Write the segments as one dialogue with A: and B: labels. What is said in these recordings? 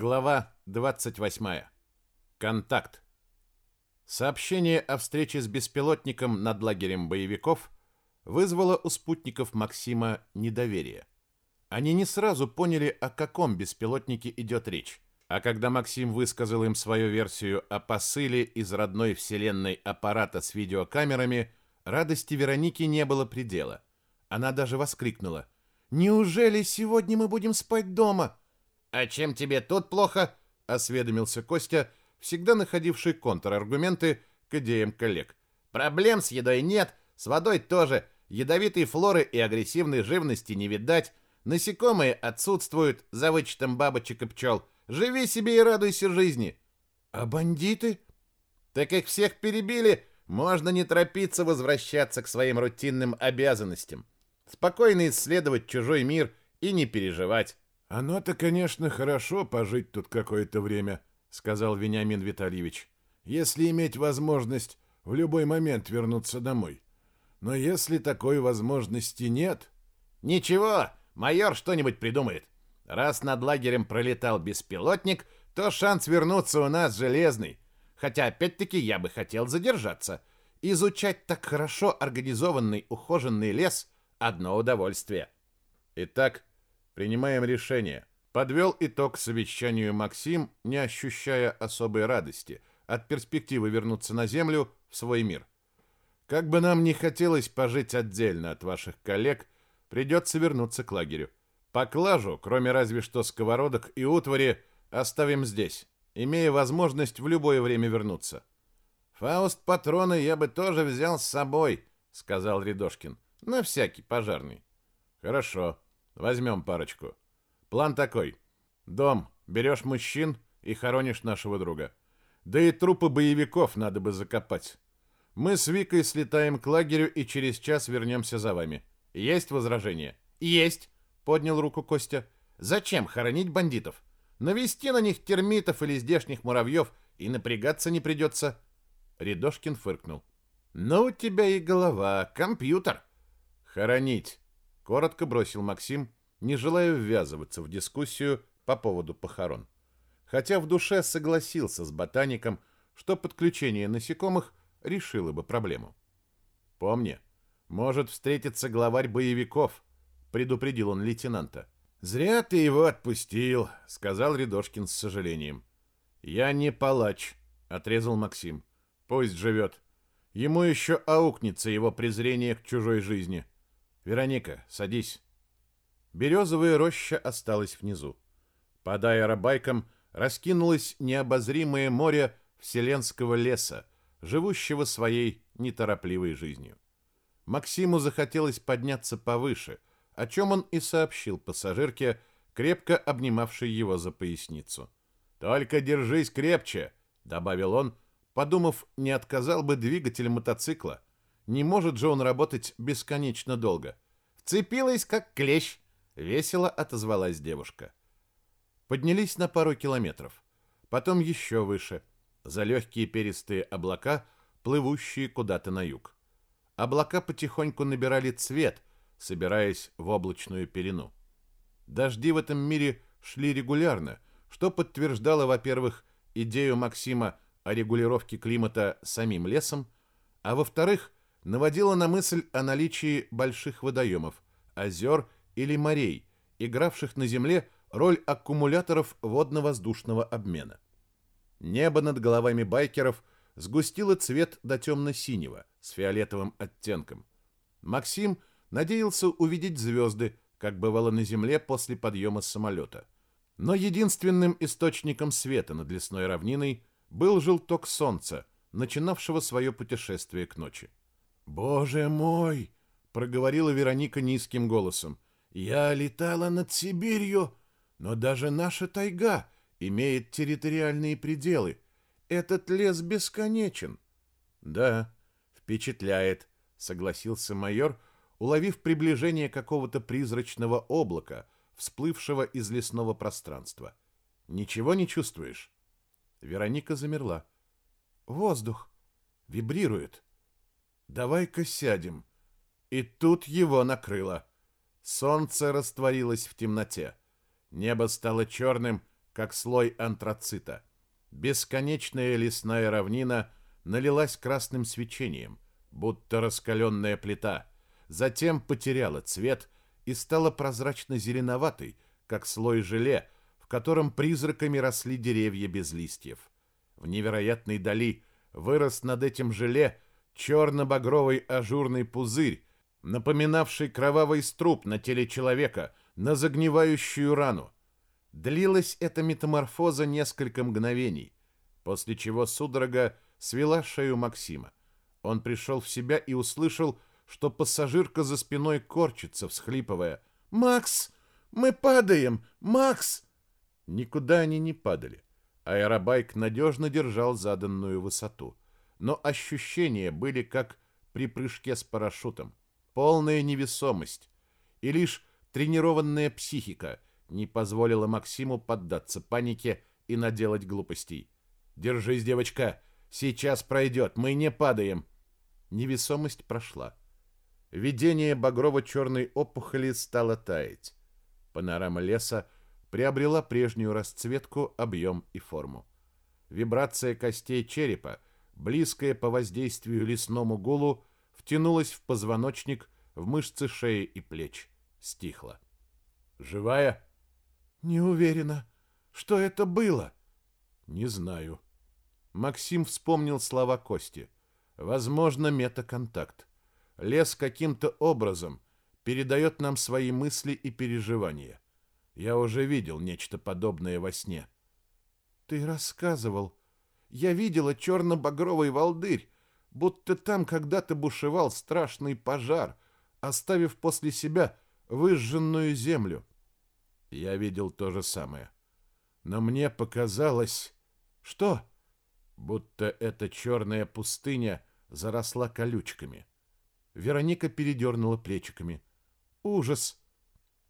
A: Глава 28. Контакт. Сообщение о встрече с беспилотником над лагерем боевиков вызвало у спутников Максима недоверие. Они не сразу поняли, о каком беспилотнике идет речь. А когда Максим высказал им свою версию о посыле из родной вселенной аппарата с видеокамерами, радости Вероники не было предела. Она даже воскликнула. «Неужели сегодня мы будем спать дома?» «А чем тебе тут плохо?» — осведомился Костя, всегда находивший контраргументы к идеям коллег. «Проблем с едой нет, с водой тоже, ядовитой флоры и агрессивной живности не видать, насекомые отсутствуют, за вычетом бабочек и пчел. Живи себе и радуйся жизни». «А бандиты?» «Так их всех перебили, можно не торопиться возвращаться к своим рутинным обязанностям. Спокойно исследовать чужой мир и не переживать».
B: «Оно-то, конечно, хорошо пожить тут какое-то время», — сказал Вениамин Витальевич, «если иметь возможность в любой момент вернуться домой. Но если такой возможности нет...»
A: «Ничего, майор что-нибудь придумает. Раз над лагерем пролетал беспилотник, то шанс вернуться у нас железный. Хотя, опять-таки, я бы хотел задержаться. Изучать так хорошо организованный ухоженный лес — одно удовольствие». Итак, Принимаем решение. Подвел итог совещанию Максим, не ощущая особой радости от перспективы вернуться на Землю в свой мир. Как бы нам ни хотелось пожить отдельно от ваших коллег, придется вернуться к лагерю. Поклажу, кроме разве что сковородок и утвари, оставим здесь, имея возможность в любое время вернуться. Фауст патроны я бы тоже взял с собой, сказал Рядошкин. На всякий пожарный. Хорошо. Возьмем парочку. План такой. Дом, берешь мужчин и хоронишь нашего друга. Да и трупы боевиков надо бы закопать. Мы с Викой слетаем к лагерю и через час вернемся за вами. Есть возражения? Есть, поднял руку Костя. Зачем хоронить бандитов? Навести на них термитов или здешних муравьев и напрягаться не придется. Рядошкин фыркнул. Ну, у тебя и голова, компьютер. Хоронить коротко бросил Максим, не желая ввязываться в дискуссию по поводу похорон. Хотя в душе согласился с ботаником, что подключение насекомых решило бы проблему. Помни, может встретиться главарь боевиков, предупредил он лейтенанта. Зря ты его отпустил, сказал Рядошкин с сожалением. Я не палач, отрезал Максим. Пусть живет. Ему еще аукнется его презрение к чужой жизни. Вероника, садись. Березовая роща осталась внизу. Под аэробайком раскинулось необозримое море вселенского леса, живущего своей неторопливой жизнью. Максиму захотелось подняться повыше, о чем он и сообщил пассажирке, крепко обнимавшей его за поясницу. «Только держись крепче», — добавил он, подумав, не отказал бы двигатель мотоцикла, не может же он работать бесконечно долго. Вцепилась, как клещ, весело отозвалась девушка. Поднялись на пару километров, потом еще выше, за легкие перистые облака, плывущие куда-то на юг. Облака потихоньку набирали цвет, собираясь в облачную пелену. Дожди в этом мире шли регулярно, что подтверждало, во-первых, идею Максима о регулировке климата самим лесом, а во-вторых, наводило на мысль о наличии больших водоемов, озер или морей, игравших на Земле роль аккумуляторов водно-воздушного обмена. Небо над головами байкеров сгустило цвет до темно-синего с фиолетовым оттенком. Максим надеялся увидеть звезды, как бывало на Земле после подъема самолета. Но единственным источником света над лесной равниной был желток солнца, начинавшего свое путешествие к ночи. «Боже мой!» — проговорила Вероника низким голосом. «Я летала над Сибирью, но даже наша тайга имеет территориальные пределы. Этот лес бесконечен». «Да, впечатляет», — согласился майор, уловив приближение какого-то призрачного облака, всплывшего из лесного пространства. «Ничего не чувствуешь?» Вероника замерла. «Воздух вибрирует». Давай-ка сядем. И тут его накрыло. Солнце растворилось в темноте. Небо стало черным, как слой антрацита. Бесконечная лесная равнина налилась красным свечением, будто раскаленная плита, затем потеряла цвет и стала прозрачно-зеленоватой, как слой желе, в котором призраками росли деревья без листьев. В невероятной дали вырос над этим желе черно-багровый ажурный пузырь, напоминавший кровавый струп на теле человека, на загнивающую рану. Длилась эта метаморфоза несколько мгновений, после чего судорога свела шею Максима. Он пришел в себя и услышал, что пассажирка за спиной корчится, всхлипывая. «Макс! Мы падаем! Макс!» Никуда они не падали. Аэробайк надежно держал заданную высоту. Но ощущения были как при прыжке с парашютом. Полная невесомость. И лишь тренированная психика не позволила Максиму поддаться панике и наделать глупостей. «Держись, девочка! Сейчас пройдет! Мы не падаем!» Невесомость прошла. Видение багрово-черной опухоли стало таять. Панорама леса приобрела прежнюю расцветку, объем и форму. Вибрация костей черепа, близкая по воздействию лесному гулу, втянулась в позвоночник, в мышцы шеи и плеч. Стихла. «Живая?» «Не уверена. Что это было?» «Не знаю». Максим вспомнил слова Кости. «Возможно, метаконтакт. Лес каким-то образом передает нам свои мысли и переживания. Я уже видел нечто подобное во сне. Ты рассказывал. Я видела черно-багровый волдырь, будто там когда-то бушевал страшный пожар, оставив после себя выжженную землю. Я видел то же самое. Но мне показалось... Что? Будто эта черная пустыня заросла колючками. Вероника передернула плечиками. Ужас!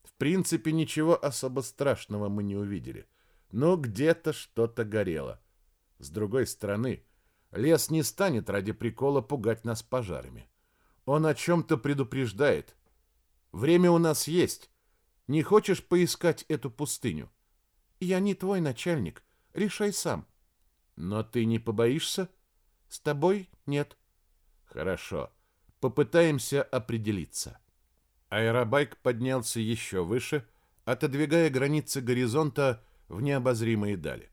A: В принципе, ничего особо страшного мы не увидели. Но где-то что-то горело. С другой стороны, лес не станет ради прикола пугать нас пожарами. Он о чем-то предупреждает. Время у нас есть. Не хочешь поискать эту пустыню? Я не твой начальник. Решай сам. Но ты не побоишься? С тобой нет. Хорошо. Попытаемся определиться. Аэробайк поднялся еще выше, отодвигая границы горизонта в необозримые дали.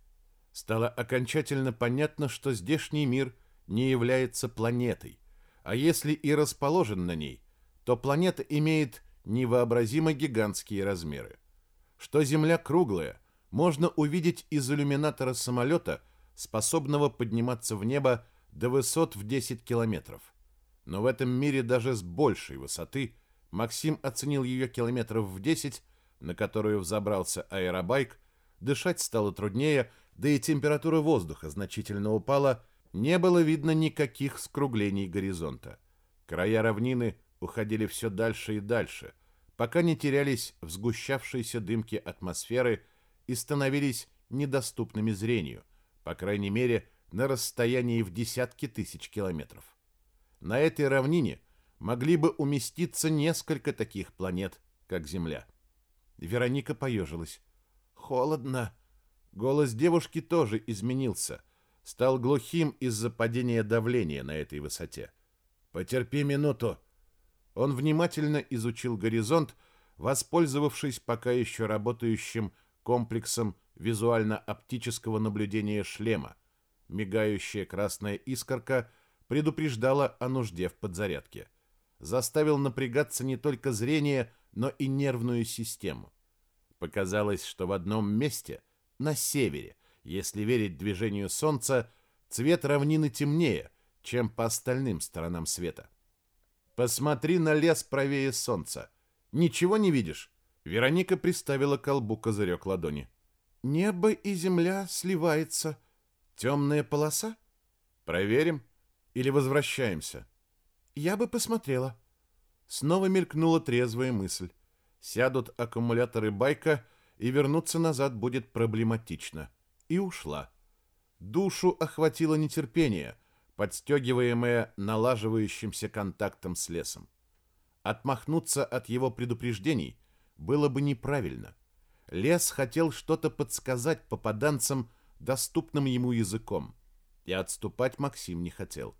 A: Стало окончательно понятно, что здешний мир не является планетой, а если и расположен на ней, то планета имеет невообразимо гигантские размеры. Что Земля круглая, можно увидеть из иллюминатора самолета, способного подниматься в небо до высот в 10 километров но в этом мире даже с большей высоты Максим оценил ее километров в 10, на которую взобрался аэробайк, дышать стало труднее, да и температура воздуха значительно упала, не было видно никаких скруглений горизонта. Края равнины уходили все дальше и дальше, пока не терялись в сгущавшейся дымке атмосферы и становились недоступными зрению, по крайней мере, на расстоянии в десятки тысяч километров. На этой равнине могли бы уместиться несколько таких планет, как Земля. Вероника поежилась. «Холодно». Голос девушки тоже изменился. Стал глухим из-за падения давления на этой высоте. «Потерпи минуту». Он внимательно изучил горизонт, воспользовавшись пока еще работающим комплексом визуально-оптического наблюдения шлема. Мигающая красная искорка — предупреждала о нужде в подзарядке. Заставил напрягаться не только зрение, но и нервную систему. Показалось, что в одном месте, на севере, если верить движению Солнца, цвет равнины темнее, чем по остальным сторонам света. «Посмотри на лес правее Солнца. Ничего не видишь?» Вероника приставила колбу козырек ладони. «Небо и земля сливается. Темная полоса?» «Проверим». Или возвращаемся? Я бы посмотрела. Снова мелькнула трезвая мысль. Сядут аккумуляторы байка, и вернуться назад будет проблематично. И ушла. Душу охватило нетерпение, подстегиваемое налаживающимся контактом с лесом. Отмахнуться от его предупреждений было бы неправильно. лес хотел что-то подсказать попаданцам доступным ему языком, и отступать Максим не хотел.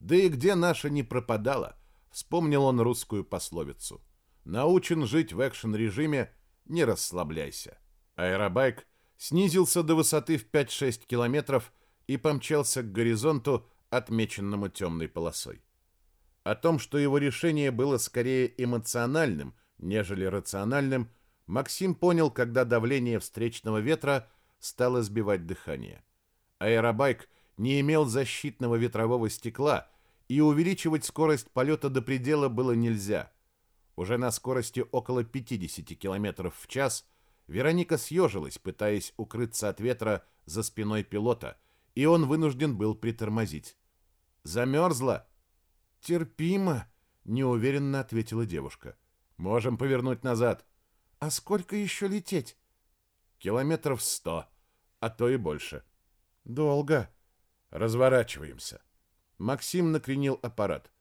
A: Да и где наша не пропадала, вспомнил он русскую пословицу. Научен жить в экшен-режиме, не расслабляйся. Аэробайк снизился до высоты в 5-6 километров и помчался к горизонту, отмеченному темной полосой. О том, что его решение было скорее эмоциональным, нежели рациональным, Максим понял, когда давление встречного ветра стало сбивать дыхание. Аэробайк не имел защитного ветрового стекла, и увеличивать скорость полета до предела было нельзя. Уже на скорости около 50 км в час Вероника съежилась, пытаясь укрыться от ветра за спиной пилота, и он вынужден был притормозить. «Замерзла?» «Терпимо», — неуверенно ответила девушка. «Можем повернуть назад». «А сколько еще лететь?» «Километров сто, а то и больше». «Долго». «Разворачиваемся». Максим накренил аппарат.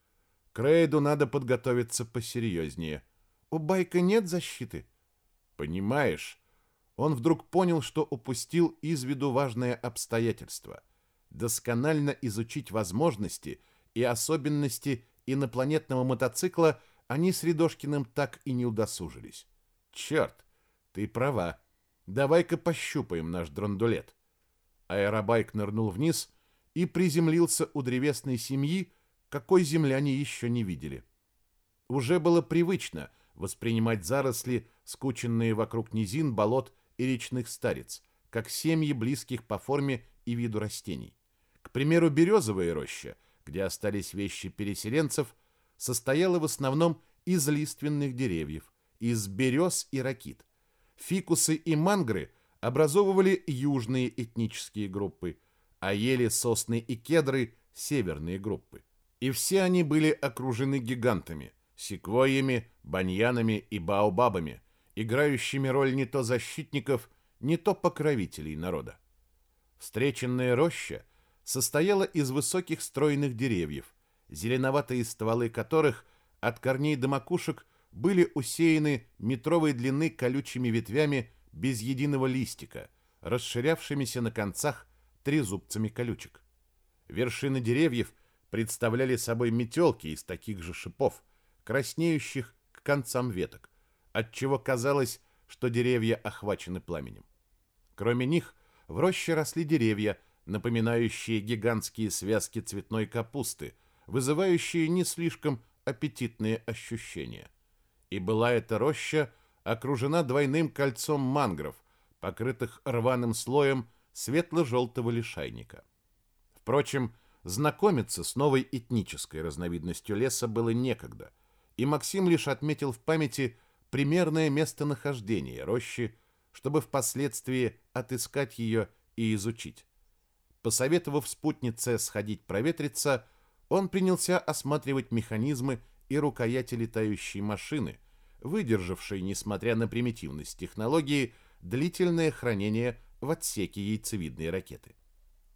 A: К рейду надо подготовиться посерьезнее. «У байка нет защиты?» «Понимаешь?» Он вдруг понял, что упустил из виду важное обстоятельство. Досконально изучить возможности и особенности инопланетного мотоцикла они с Рядошкиным так и не удосужились. Черт, ты права. Давай-ка пощупаем наш драндулет. Аэробайк нырнул вниз и приземлился у древесной семьи, какой земляне еще не видели. Уже было привычно воспринимать заросли, скученные вокруг низин, болот и речных старец, как семьи близких по форме и виду растений. К примеру, березовая роща, где остались вещи переселенцев, состояла в основном из лиственных деревьев, из берез и ракит. Фикусы и мангры образовывали южные этнические группы, а ели, сосны и кедры – северные группы. И все они были окружены гигантами – секвойями, баньянами и баобабами, играющими роль не то защитников, не то покровителей народа. Встреченная роща состояла из высоких стройных деревьев, зеленоватые стволы которых от корней до макушек были усеяны метровой длины колючими ветвями без единого листика, расширявшимися на концах трезубцами колючек. Вершины деревьев представляли собой метелки из таких же шипов, краснеющих к концам веток, отчего казалось, что деревья охвачены пламенем. Кроме них, в роще росли деревья, напоминающие гигантские связки цветной капусты, вызывающие не слишком аппетитные ощущения и была эта роща окружена двойным кольцом мангров, покрытых рваным слоем светло-желтого лишайника. Впрочем, знакомиться с новой этнической разновидностью леса было некогда, и Максим лишь отметил в памяти примерное местонахождение рощи, чтобы впоследствии отыскать ее и изучить. Посоветовав спутнице сходить проветриться, он принялся осматривать механизмы и рукояти летающей машины, выдержавшей, несмотря на примитивность технологии, длительное хранение в отсеке яйцевидной ракеты.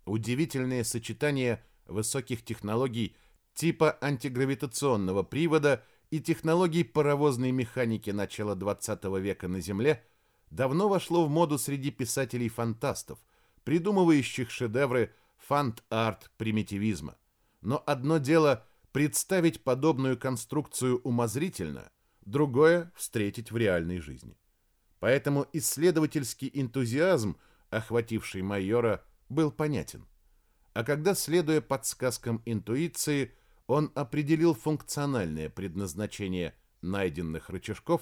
A: Удивительное сочетание высоких технологий типа антигравитационного привода и технологий паровозной механики начала 20 века на Земле давно вошло в моду среди писателей-фантастов, придумывающих шедевры фант-арт примитивизма. Но одно дело представить подобную конструкцию умозрительно, другое – встретить в реальной жизни. Поэтому исследовательский энтузиазм, охвативший майора, был понятен. А когда, следуя подсказкам интуиции, он определил функциональное предназначение найденных рычажков,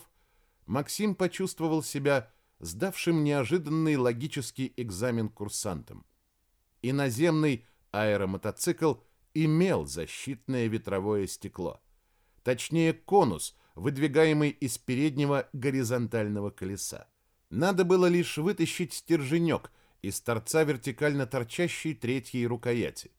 A: Максим почувствовал себя сдавшим неожиданный логический экзамен курсантом. Иноземный аэромотоцикл имел защитное ветровое стекло. Точнее, конус, выдвигаемый из переднего горизонтального колеса. Надо было лишь вытащить стерженек из торца вертикально торчащей третьей рукояти.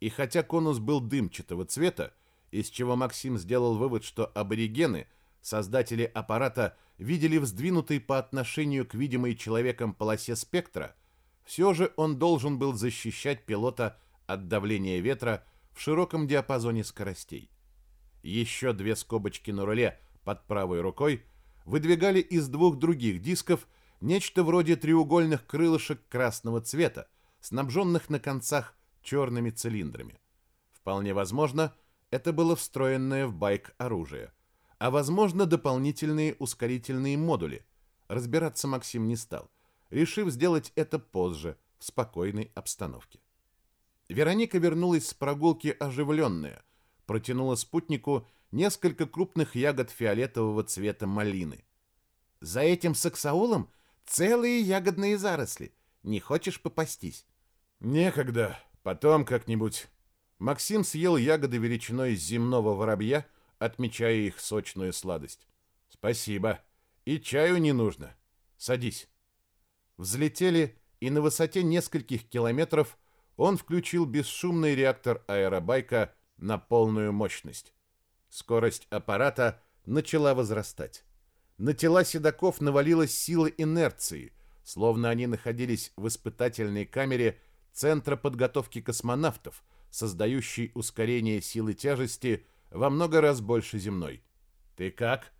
A: И хотя конус был дымчатого цвета, из чего Максим сделал вывод, что аборигены, создатели аппарата, видели вздвинутый по отношению к видимой человеком полосе спектра, все же он должен был защищать пилота от давления ветра в широком диапазоне скоростей. Еще две скобочки на руле под правой рукой выдвигали из двух других дисков нечто вроде треугольных крылышек красного цвета, снабженных на концах черными цилиндрами. Вполне возможно, это было встроенное в байк оружие, а возможно дополнительные ускорительные модули. Разбираться Максим не стал, решив сделать это позже, в спокойной обстановке. Вероника вернулась с прогулки оживленная, протянула спутнику несколько крупных ягод фиолетового цвета малины. «За этим саксаулом целые ягодные заросли. Не хочешь попастись?»
B: «Некогда. Потом как-нибудь». Максим съел ягоды величиной земного воробья, отмечая их сочную сладость. «Спасибо. И чаю не нужно. Садись».
A: Взлетели, и на высоте нескольких километров он включил бесшумный реактор аэробайка на полную мощность. Скорость аппарата начала возрастать. На тела седаков навалилась сила инерции, словно они находились в испытательной камере Центра подготовки космонавтов, создающей ускорение силы тяжести во много раз больше земной. «Ты как?»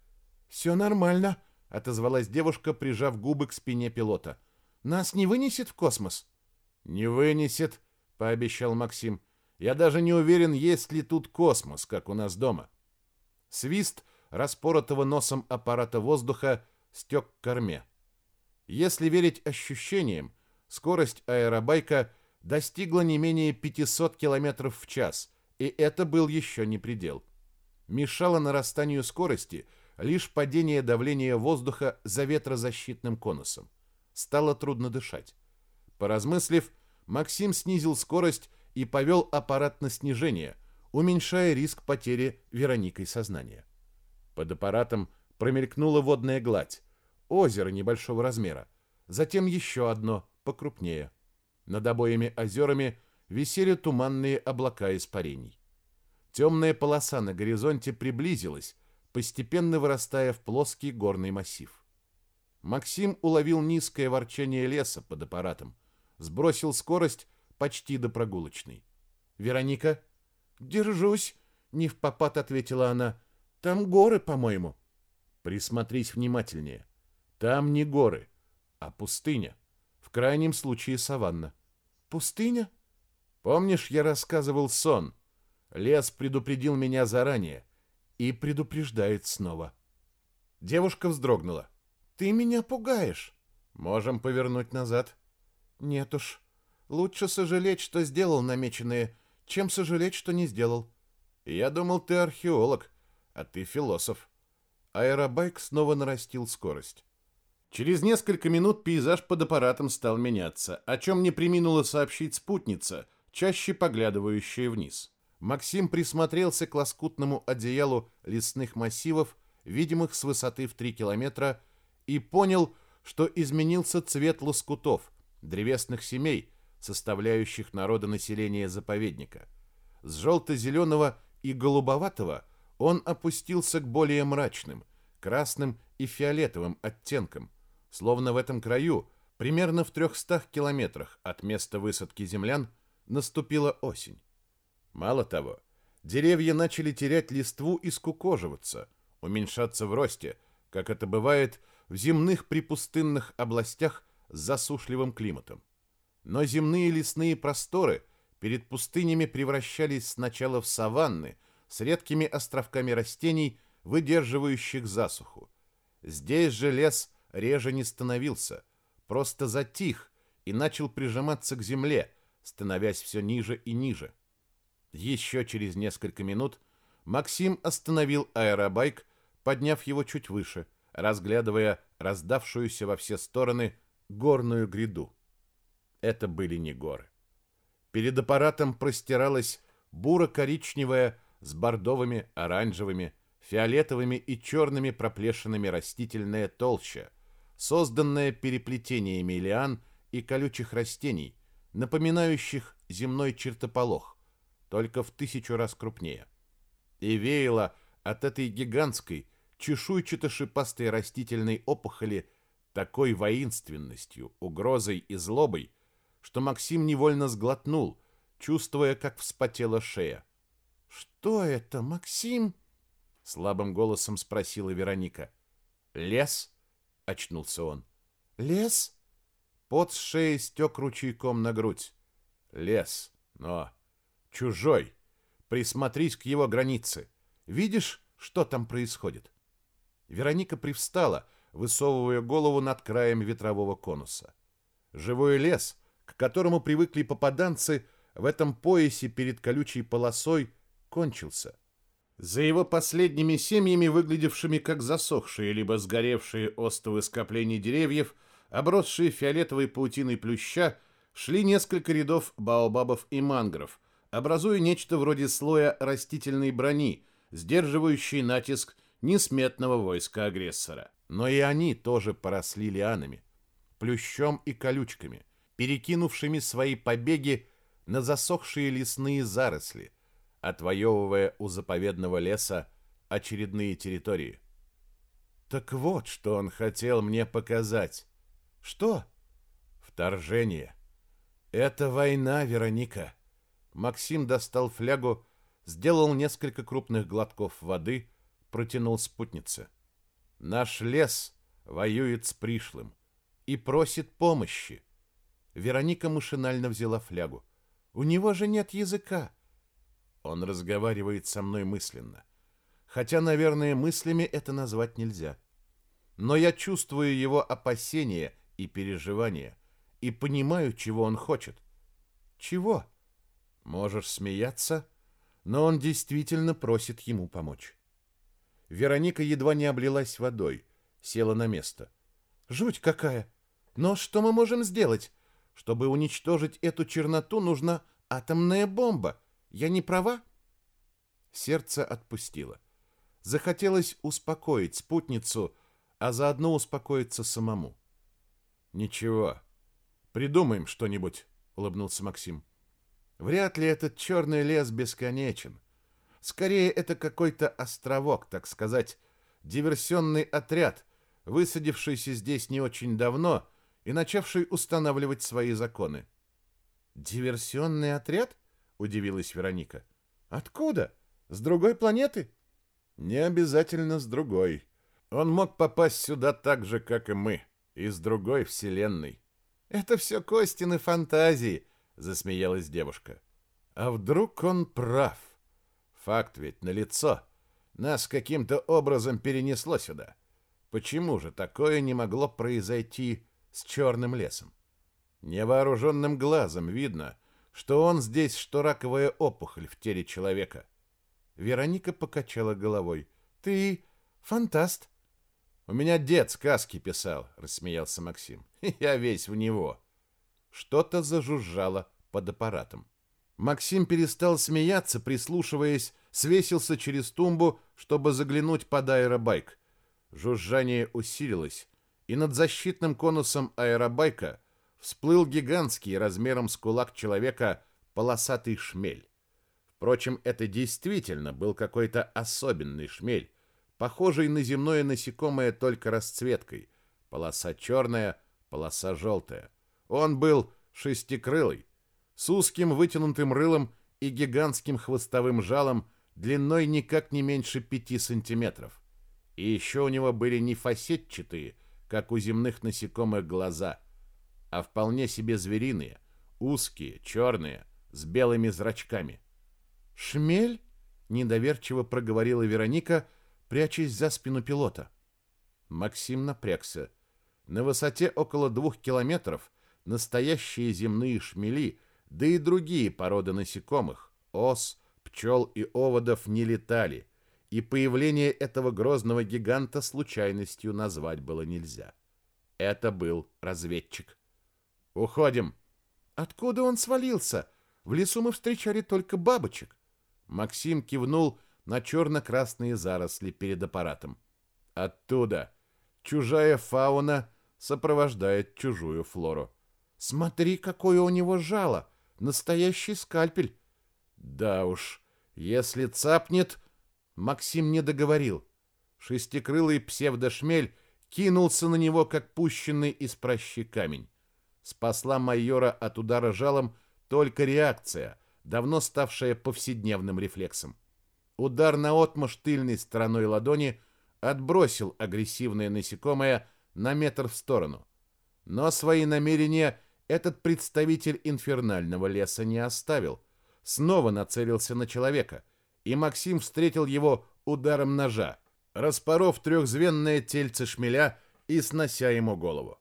B: «Все нормально», — отозвалась девушка, прижав губы к спине пилота. «Нас не вынесет в космос?»
A: «Не вынесет», — пообещал Максим. «Я даже не уверен, есть ли тут космос, как у нас дома». Свист распоротого носом аппарата воздуха стек к корме. Если верить ощущениям, скорость аэробайка достигла не менее 500 км в час, и это был еще не предел. Мешало нарастанию скорости лишь падение давления воздуха за ветрозащитным конусом. Стало трудно дышать. Поразмыслив, Максим снизил скорость и повел аппарат на снижение – уменьшая риск потери Вероникой сознания. Под аппаратом промелькнула водная гладь, озеро небольшого размера, затем еще одно, покрупнее. Над обоими озерами висели туманные облака испарений. Темная полоса на горизонте приблизилась, постепенно вырастая в плоский горный массив. Максим уловил низкое ворчание леса под аппаратом, сбросил скорость почти до прогулочной. Вероника «Держусь», — не в попад ответила она. «Там горы, по-моему». «Присмотрись внимательнее. Там не горы, а пустыня. В крайнем случае саванна».
B: «Пустыня?»
A: «Помнишь, я рассказывал сон? Лес предупредил меня заранее и предупреждает снова». Девушка вздрогнула.
B: «Ты меня пугаешь».
A: «Можем повернуть назад».
B: «Нет уж. Лучше сожалеть, что сделал намеченное, чем сожалеть, что не сделал.
A: Я думал, ты археолог, а ты философ. Аэробайк снова нарастил скорость. Через несколько минут пейзаж под аппаратом стал меняться, о чем не приминула сообщить спутница, чаще поглядывающая вниз. Максим присмотрелся к лоскутному одеялу лесных массивов, видимых с высоты в 3 километра, и понял, что изменился цвет лоскутов, древесных семей, составляющих народонаселение заповедника. С желто-зеленого и голубоватого он опустился к более мрачным, красным и фиолетовым оттенкам, словно в этом краю, примерно в 300 километрах от места высадки землян, наступила осень. Мало того, деревья начали терять листву и скукоживаться, уменьшаться в росте, как это бывает в земных припустынных областях с засушливым климатом. Но земные лесные просторы перед пустынями превращались сначала в саванны с редкими островками растений, выдерживающих засуху. Здесь же лес реже не становился, просто затих и начал прижиматься к земле, становясь все ниже и ниже. Еще через несколько минут Максим остановил аэробайк, подняв его чуть выше, разглядывая раздавшуюся во все стороны горную гряду. Это были не горы. Перед аппаратом простиралась буро-коричневая с бордовыми, оранжевыми, фиолетовыми и черными проплешинами растительная толща, созданная переплетениями лиан и колючих растений, напоминающих земной чертополох, только в тысячу раз крупнее. И веяло от этой гигантской, чешуйчато-шипастой растительной опухоли такой воинственностью, угрозой и злобой, что Максим невольно сглотнул, чувствуя, как вспотела шея.
B: «Что это, Максим?»
A: — слабым голосом спросила Вероника. «Лес?» — очнулся он. Лес? Под шеи стек ручейком на грудь. Лес, но чужой. Присмотрись к его границе. Видишь, что там происходит? Вероника привстала, высовывая голову над краем ветрового конуса. Живой лес, к которому привыкли попаданцы, в этом поясе перед колючей полосой кончился. За его последними семьями, выглядевшими как засохшие либо сгоревшие остовы скоплений деревьев, обросшие фиолетовой паутиной плюща, шли несколько рядов баобабов и мангров, образуя нечто вроде слоя растительной брони, сдерживающей натиск несметного войска агрессора. Но и они тоже поросли лианами, плющом и колючками, перекинувшими свои побеги на засохшие лесные заросли, отвоевывая у заповедного леса очередные территории. Так вот, что он хотел мне показать. Что? Вторжение. Это война, Вероника. Максим достал флягу, сделал несколько крупных глотков воды, протянул спутнице. Наш лес воюет с пришлым и просит помощи. Вероника машинально взяла флягу. У него же нет языка. Он разговаривает со мной мысленно. Хотя, наверное, мыслями это назвать нельзя. Но я чувствую его опасения и переживания и понимаю, чего он хочет. Чего? Можешь смеяться, но он действительно просит ему помочь. Вероника едва не облилась водой, села на место. Жуть какая! Но что мы можем сделать? Чтобы уничтожить эту черноту, нужна атомная бомба. Я не права? Сердце отпустило. Захотелось успокоить спутницу, а заодно успокоиться самому. Ничего. Придумаем что-нибудь, улыбнулся Максим. Вряд ли этот черный лес бесконечен. Скорее, это какой-то островок, так сказать, диверсионный отряд, высадившийся здесь не очень давно и начавший устанавливать свои законы. «Диверсионный отряд?» — удивилась Вероника. «Откуда? С другой планеты?» «Не обязательно с другой. Он мог попасть сюда так же, как и мы, из другой вселенной». «Это все Костины фантазии», — засмеялась девушка. «А вдруг он прав? Факт ведь налицо. Нас каким-то образом перенесло сюда. Почему же такое не могло произойти с черным лесом? Невооруженным глазом видно, что он здесь, что раковая опухоль в теле человека. Вероника покачала головой. «Ты фантаст». «У меня дед сказки писал», — рассмеялся Максим. «Я весь в него». Что-то зажужжало под аппаратом. Максим перестал смеяться, прислушиваясь, свесился через тумбу, чтобы заглянуть под аэробайк. Жужжание усилилось, и над защитным конусом аэробайка всплыл гигантский, размером с кулак человека, полосатый шмель. Впрочем, это действительно был какой-то особенный шмель, похожий на земное насекомое только расцветкой. Полоса черная, полоса желтая. Он был шестикрылый, с узким вытянутым рылом и гигантским хвостовым жалом длиной никак не меньше пяти сантиметров. И еще у него были не фасетчатые, как у земных насекомых, глаза, а вполне себе звериные, узкие, черные, с белыми зрачками. «Шмель?» — недоверчиво проговорила Вероника, прячась за спину пилота. Максим напрягся. На высоте около двух километров настоящие земные шмели, да и другие породы насекомых, ос, пчел и оводов не летали, и появление этого грозного гиганта случайностью назвать было нельзя. Это был разведчик. «Уходим!» «Откуда он свалился? В лесу мы встречали только бабочек». Максим кивнул на черно-красные заросли перед аппаратом. «Оттуда. Чужая фауна сопровождает чужую флору». «Смотри, какое у него жало! Настоящий скальпель!» «Да уж, если цапнет...» Максим не договорил. Шестикрылый псевдошмель кинулся на него, как пущенный из прощи камень. Спасла майора от удара жалом только реакция, давно ставшая повседневным рефлексом. Удар на отмашь тыльной стороной ладони отбросил агрессивное насекомое на метр в сторону. Но свои намерения этот представитель инфернального леса не оставил. Снова нацелился на человека, и Максим встретил его ударом ножа, распоров трехзвенное тельце шмеля и снося ему голову.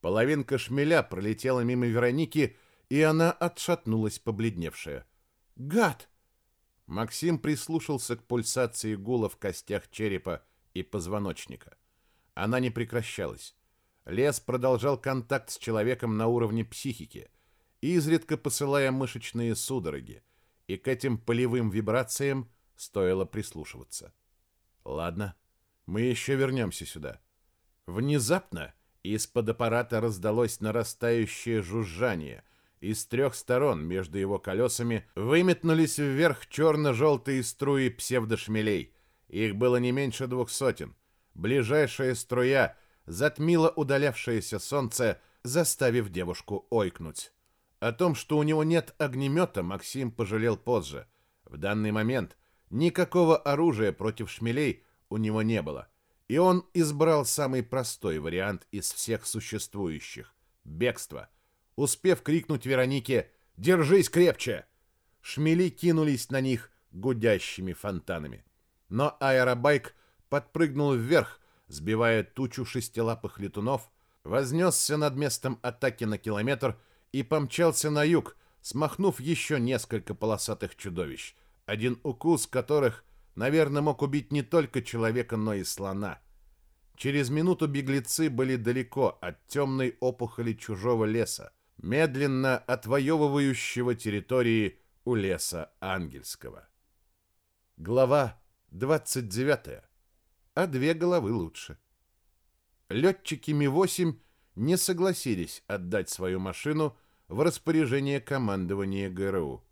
A: Половинка шмеля пролетела мимо Вероники, и она отшатнулась, побледневшая. «Гад!» Максим прислушался к пульсации гула в костях черепа и позвоночника. Она не прекращалась. Лес продолжал контакт с человеком на уровне психики, изредка посылая мышечные судороги, и к этим полевым вибрациям стоило прислушиваться. Ладно, мы еще вернемся сюда. Внезапно из-под аппарата раздалось нарастающее жужжание. Из трех сторон между его колесами выметнулись вверх черно-желтые струи псевдошмелей. Их было не меньше двух сотен. Ближайшая струя — затмило удалявшееся солнце, заставив девушку ойкнуть. О том, что у него нет огнемета, Максим пожалел позже. В данный момент никакого оружия против шмелей у него не было, и он избрал самый простой вариант из всех существующих — бегство. Успев крикнуть Веронике «Держись крепче!», шмели кинулись на них гудящими фонтанами. Но аэробайк подпрыгнул вверх, сбивая тучу шестилапых летунов, вознесся над местом атаки на километр и помчался на юг, смахнув еще несколько полосатых чудовищ, один укус которых, наверное, мог убить не только человека, но и слона. Через минуту беглецы были далеко от темной опухоли чужого леса, медленно отвоевывающего территории у леса Ангельского. Глава 29 а две головы лучше. Летчики Ми-8 не согласились отдать свою машину в распоряжение командования ГРУ.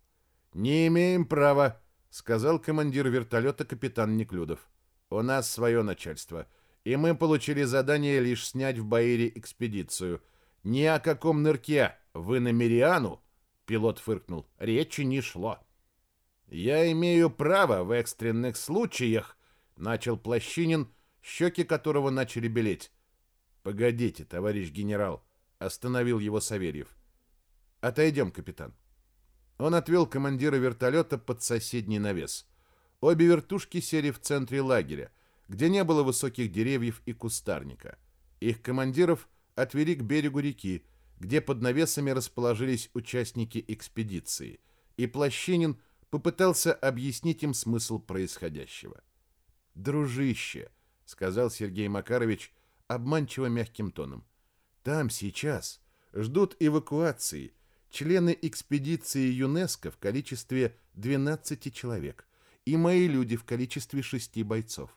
A: «Не имеем права», — сказал командир вертолета капитан Неклюдов. «У нас свое начальство, и мы получили задание лишь снять в Баире экспедицию. Ни о каком нырке вы на Мириану, — пилот фыркнул, — речи не шло». «Я имею право в экстренных случаях Начал Плащинин, щеки которого начали белеть. «Погодите, товарищ генерал», — остановил его Савельев. «Отойдем, капитан». Он отвел командира вертолета под соседний навес. Обе вертушки сели в центре лагеря, где не было высоких деревьев и кустарника. Их командиров отвели к берегу реки, где под навесами расположились участники экспедиции, и Плащинин попытался объяснить им смысл происходящего. «Дружище», — сказал Сергей Макарович обманчиво мягким тоном, — «там сейчас ждут эвакуации члены экспедиции ЮНЕСКО в количестве 12 человек и мои люди в количестве шести бойцов.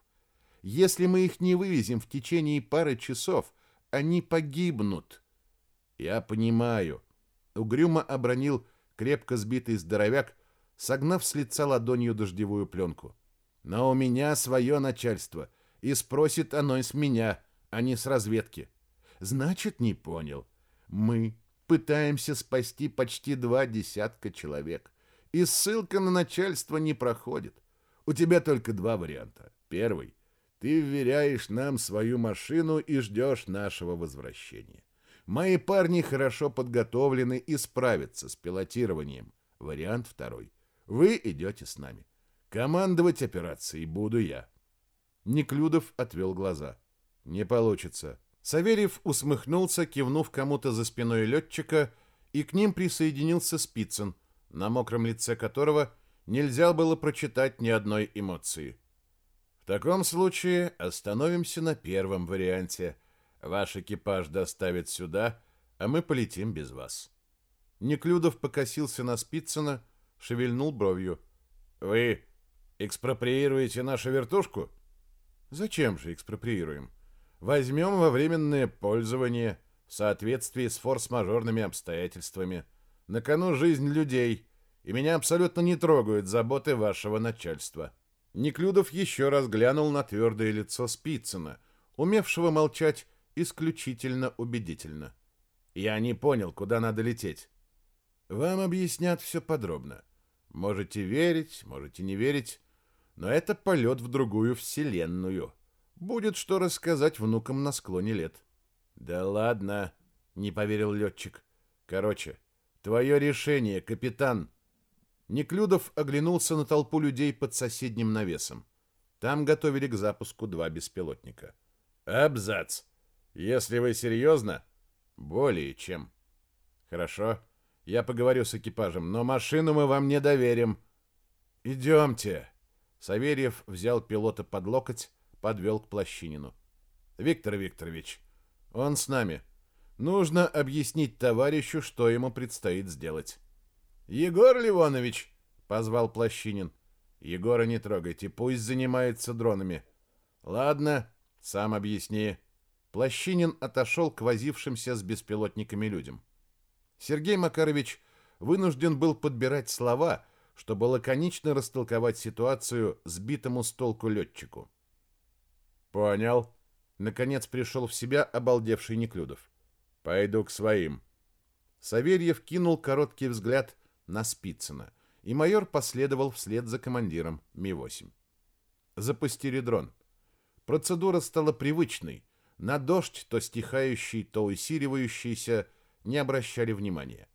A: Если мы их не вывезем в течение пары часов, они погибнут». «Я понимаю», — угрюмо обронил крепко сбитый здоровяк, согнав с лица ладонью дождевую пленку. Но у меня свое начальство, и спросит оно с меня, а не с разведки. Значит, не понял. Мы пытаемся спасти почти два десятка человек, и ссылка на начальство не проходит. У тебя только два варианта. Первый. Ты вверяешь нам свою машину и ждешь нашего возвращения. Мои парни хорошо подготовлены и справятся с пилотированием. Вариант второй. Вы идете с нами. Командовать операцией буду я. Неклюдов отвел глаза. Не получится. Савельев усмехнулся, кивнув кому-то за спиной летчика, и к ним присоединился Спицын, на мокром лице которого нельзя было прочитать ни одной эмоции. В таком случае остановимся на первом варианте. Ваш экипаж доставит сюда, а мы полетим без вас. Неклюдов покосился на Спицына, шевельнул бровью. Вы Экспроприируете нашу вертушку? Зачем же экспроприируем? Возьмем во временное пользование в соответствии с форс-мажорными обстоятельствами. На кону жизнь людей, и меня абсолютно не трогают заботы вашего начальства. Неклюдов еще раз глянул на твердое лицо Спицына, умевшего молчать исключительно убедительно. Я не понял, куда надо лететь. Вам объяснят все подробно. Можете верить, можете не верить но это полет в другую вселенную. Будет что рассказать внукам на склоне лет. Да ладно, не поверил летчик. Короче, твое решение, капитан. Неклюдов оглянулся на толпу людей под соседним навесом. Там готовили к запуску два беспилотника. Абзац. Если вы серьезно, более чем. Хорошо. Я поговорю с экипажем, но машину мы вам не доверим. Идемте. Саверьев взял пилота под локоть, подвел к Плащинину. Виктор Викторович, он с нами. Нужно объяснить товарищу, что ему предстоит сделать. Егор Ливонович, позвал Плащинин. Егора не трогайте, пусть занимается дронами. Ладно, сам объясни. Плащинин отошел к возившимся с беспилотниками людям. Сергей Макарович вынужден был подбирать слова, чтобы лаконично растолковать ситуацию сбитому с толку летчику. «Понял». Наконец пришел в себя обалдевший Неклюдов. «Пойду к своим». Савельев кинул короткий взгляд на Спицына, и майор последовал вслед за командиром Ми-8. Запустили дрон. Процедура стала привычной. На дождь, то стихающий, то усиливающийся, не обращали внимания.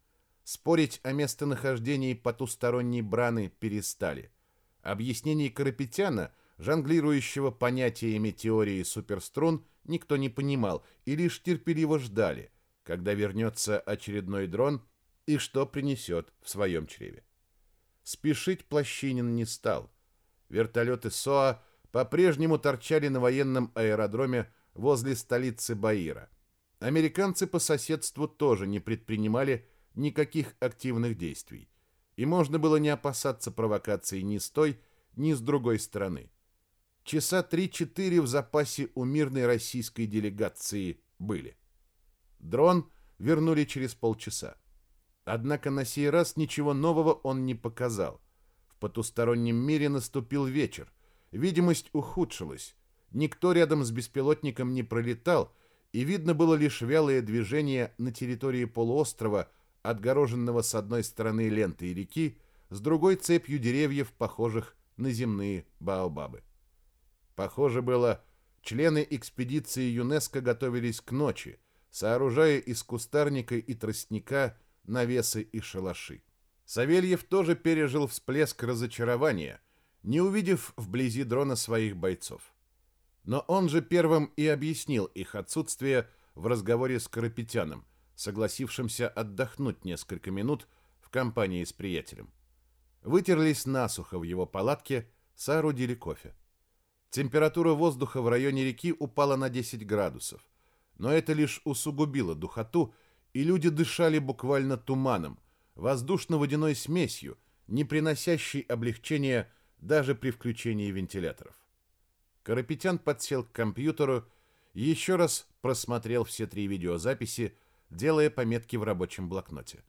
A: Спорить о местонахождении потусторонней браны перестали. Объяснений Карапетяна, жонглирующего понятиями теории суперструн, никто не понимал и лишь терпеливо ждали, когда вернется очередной дрон и что принесет в своем чреве. Спешить Плащинин не стал. Вертолеты СОА по-прежнему торчали на военном аэродроме возле столицы Баира. Американцы по соседству тоже не предпринимали никаких активных действий, и можно было не опасаться провокаций ни с той, ни с другой стороны. Часа три-четыре в запасе у мирной российской делегации были. Дрон вернули через полчаса. Однако на сей раз ничего нового он не показал. В потустороннем мире наступил вечер. Видимость ухудшилась. Никто рядом с беспилотником не пролетал, и видно было лишь вялое движение на территории полуострова, отгороженного с одной стороны лентой реки, с другой цепью деревьев, похожих на земные баобабы. Похоже было, члены экспедиции ЮНЕСКО готовились к ночи, сооружая из кустарника и тростника навесы и шалаши. Савельев тоже пережил всплеск разочарования, не увидев вблизи дрона своих бойцов. Но он же первым и объяснил их отсутствие в разговоре с Карапетяном, согласившимся отдохнуть несколько минут в компании с приятелем. Вытерлись насухо в его палатке, соорудили кофе. Температура воздуха в районе реки упала на 10 градусов, но это лишь усугубило духоту, и люди дышали буквально туманом, воздушно-водяной смесью, не приносящей облегчения даже при включении вентиляторов. Карапетян подсел к компьютеру и еще раз просмотрел все три видеозаписи, делая пометки в рабочем блокноте.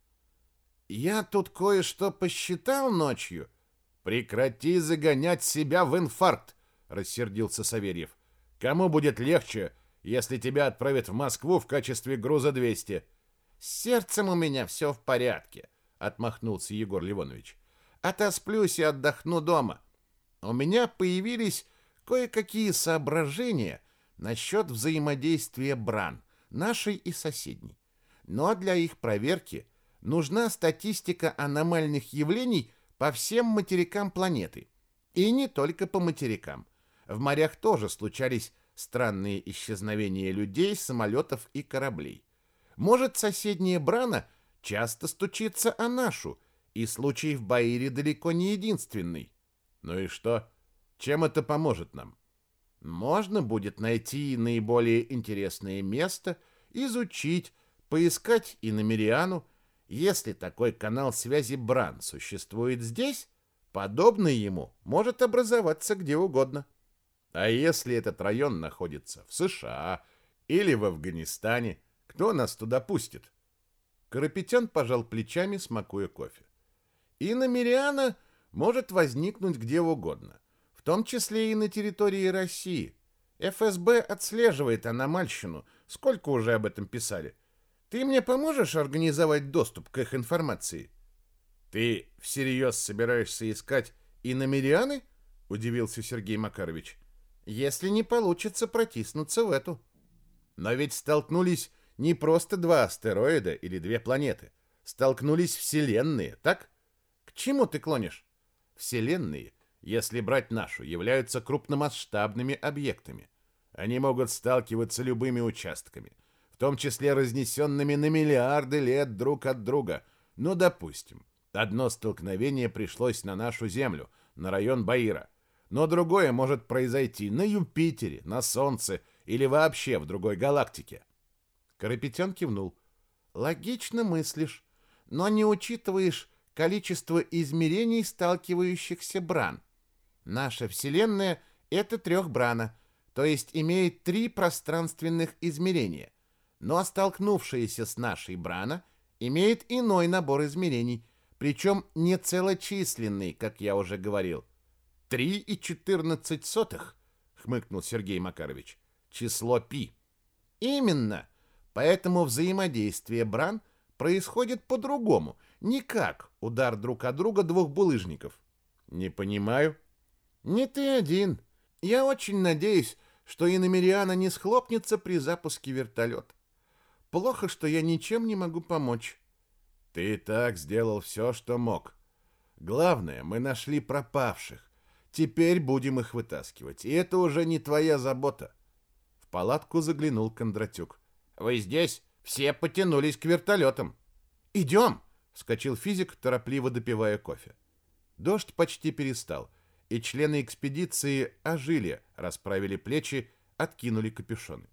A: «Я тут кое-что посчитал ночью». «Прекрати загонять себя в инфаркт!» — рассердился Саверьев. «Кому будет легче, если тебя отправят в Москву в качестве груза 200?» С сердцем у меня все в порядке, отмахнулся Егор Ливонович. Отосплюсь и отдохну дома. У меня появились кое-какие соображения насчет взаимодействия бран, нашей и соседней. Но для их проверки нужна статистика аномальных явлений по всем материкам планеты. И не только по материкам. В морях тоже случались странные исчезновения людей, самолетов и кораблей. Может, соседняя Брана часто стучится о нашу, и случай в Баире далеко не единственный. Ну и что? Чем это поможет нам? Можно будет найти наиболее интересное место, изучить, поискать и на Мириану. Если такой канал связи Бран существует здесь, подобный ему может образоваться где угодно. А если этот район находится в США или в Афганистане, кто нас туда пустит? Карапетян пожал плечами, смакуя кофе. И на Мириана может возникнуть где угодно, в том числе и на территории России. ФСБ отслеживает аномальщину. Сколько уже об этом писали? Ты мне поможешь организовать доступ к их информации? Ты всерьез собираешься искать и? Удивился Сергей Макарович. Если не получится протиснуться в эту. Но ведь столкнулись не просто два астероида или две планеты. Столкнулись вселенные, так? К чему ты клонишь? Вселенные, если брать нашу, являются крупномасштабными объектами. Они могут сталкиваться любыми участками, в том числе разнесенными на миллиарды лет друг от друга. Ну, допустим, одно столкновение пришлось на нашу Землю, на район Баира, но другое может произойти на Юпитере, на Солнце или вообще в другой галактике. Карапетян кивнул. Логично мыслишь, но не учитываешь количество измерений сталкивающихся бран. Наша Вселенная — это трехбрана, то есть имеет три пространственных измерения. Но столкнувшаяся с нашей брана имеет иной набор измерений, причем не целочисленный, как я уже говорил. «Три и четырнадцать сотых», — хмыкнул Сергей Макарович, — «число пи». «Именно. Поэтому взаимодействие бран происходит по-другому, не как удар друг от друга двух булыжников». «Не понимаю». «Не ты один. Я очень надеюсь, что иномериана не схлопнется при запуске вертолета. Плохо, что я ничем не могу помочь».
B: «Ты так сделал все, что мог. Главное, мы нашли пропавших. Теперь будем их вытаскивать, и это уже не твоя забота. В палатку заглянул Кондратюк.
A: Вы здесь? Все потянулись к вертолетам. Идем! Вскочил физик, торопливо допивая кофе. Дождь почти перестал, и члены экспедиции ожили, расправили плечи, откинули капюшоны.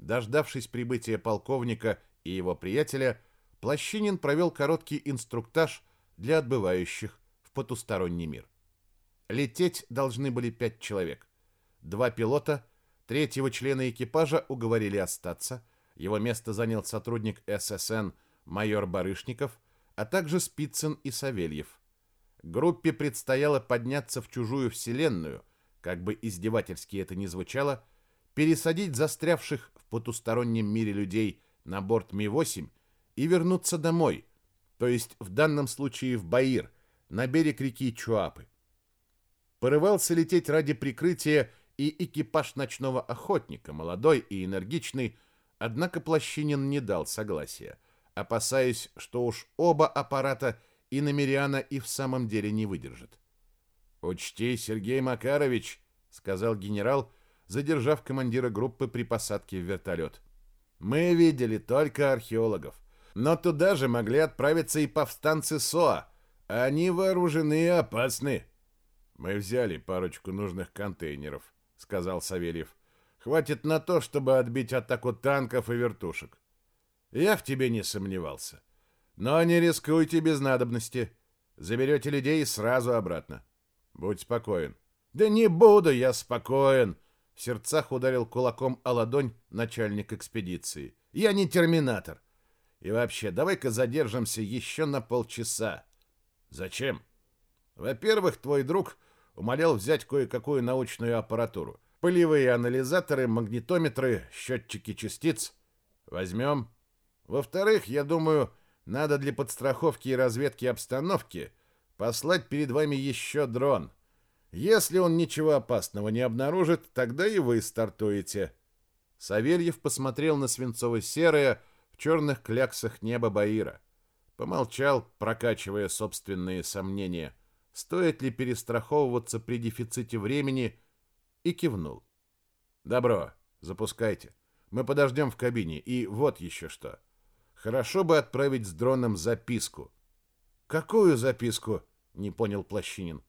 A: Дождавшись прибытия полковника и его приятеля, Плащинин провел короткий инструктаж для отбывающих в потусторонний мир. Лететь должны были пять человек. Два пилота, третьего члена экипажа уговорили остаться. Его место занял сотрудник ССН майор Барышников, а также Спицын и Савельев. Группе предстояло подняться в чужую вселенную, как бы издевательски это ни звучало, пересадить застрявших в потустороннем мире людей на борт Ми-8 и вернуться домой, то есть в данном случае в Баир, на берег реки Чуапы порывался лететь ради прикрытия и экипаж ночного охотника, молодой и энергичный, однако Плащинин не дал согласия, опасаясь, что уж оба аппарата и Намериана и в самом деле не выдержат. «Учти, Сергей Макарович», — сказал генерал, задержав командира группы при посадке в вертолет. «Мы видели только археологов, но туда же могли отправиться и повстанцы СОА. Они вооружены и опасны».
B: Мы взяли парочку нужных контейнеров, сказал Савельев. Хватит на то, чтобы отбить атаку танков и вертушек. Я в тебе не сомневался. Но не рискуйте без надобности. Заберете людей сразу обратно. Будь спокоен. Да не буду я спокоен, в сердцах ударил кулаком о ладонь начальник экспедиции. Я не терминатор. И вообще, давай-ка задержимся еще на полчаса. Зачем? Во-первых, твой друг умолял взять кое-какую научную аппаратуру. Пылевые анализаторы, магнитометры, счетчики частиц. Возьмем. Во-вторых, я думаю, надо для подстраховки и разведки обстановки послать перед вами еще дрон. Если он ничего опасного не обнаружит, тогда и вы стартуете. Савельев посмотрел на свинцово-серое в черных кляксах неба Баира. Помолчал, прокачивая собственные сомнения – стоит ли перестраховываться при дефиците времени, и кивнул. «Добро, запускайте. Мы подождем в кабине. И вот еще что. Хорошо бы отправить с дроном записку». «Какую записку?» — не понял Плащинин.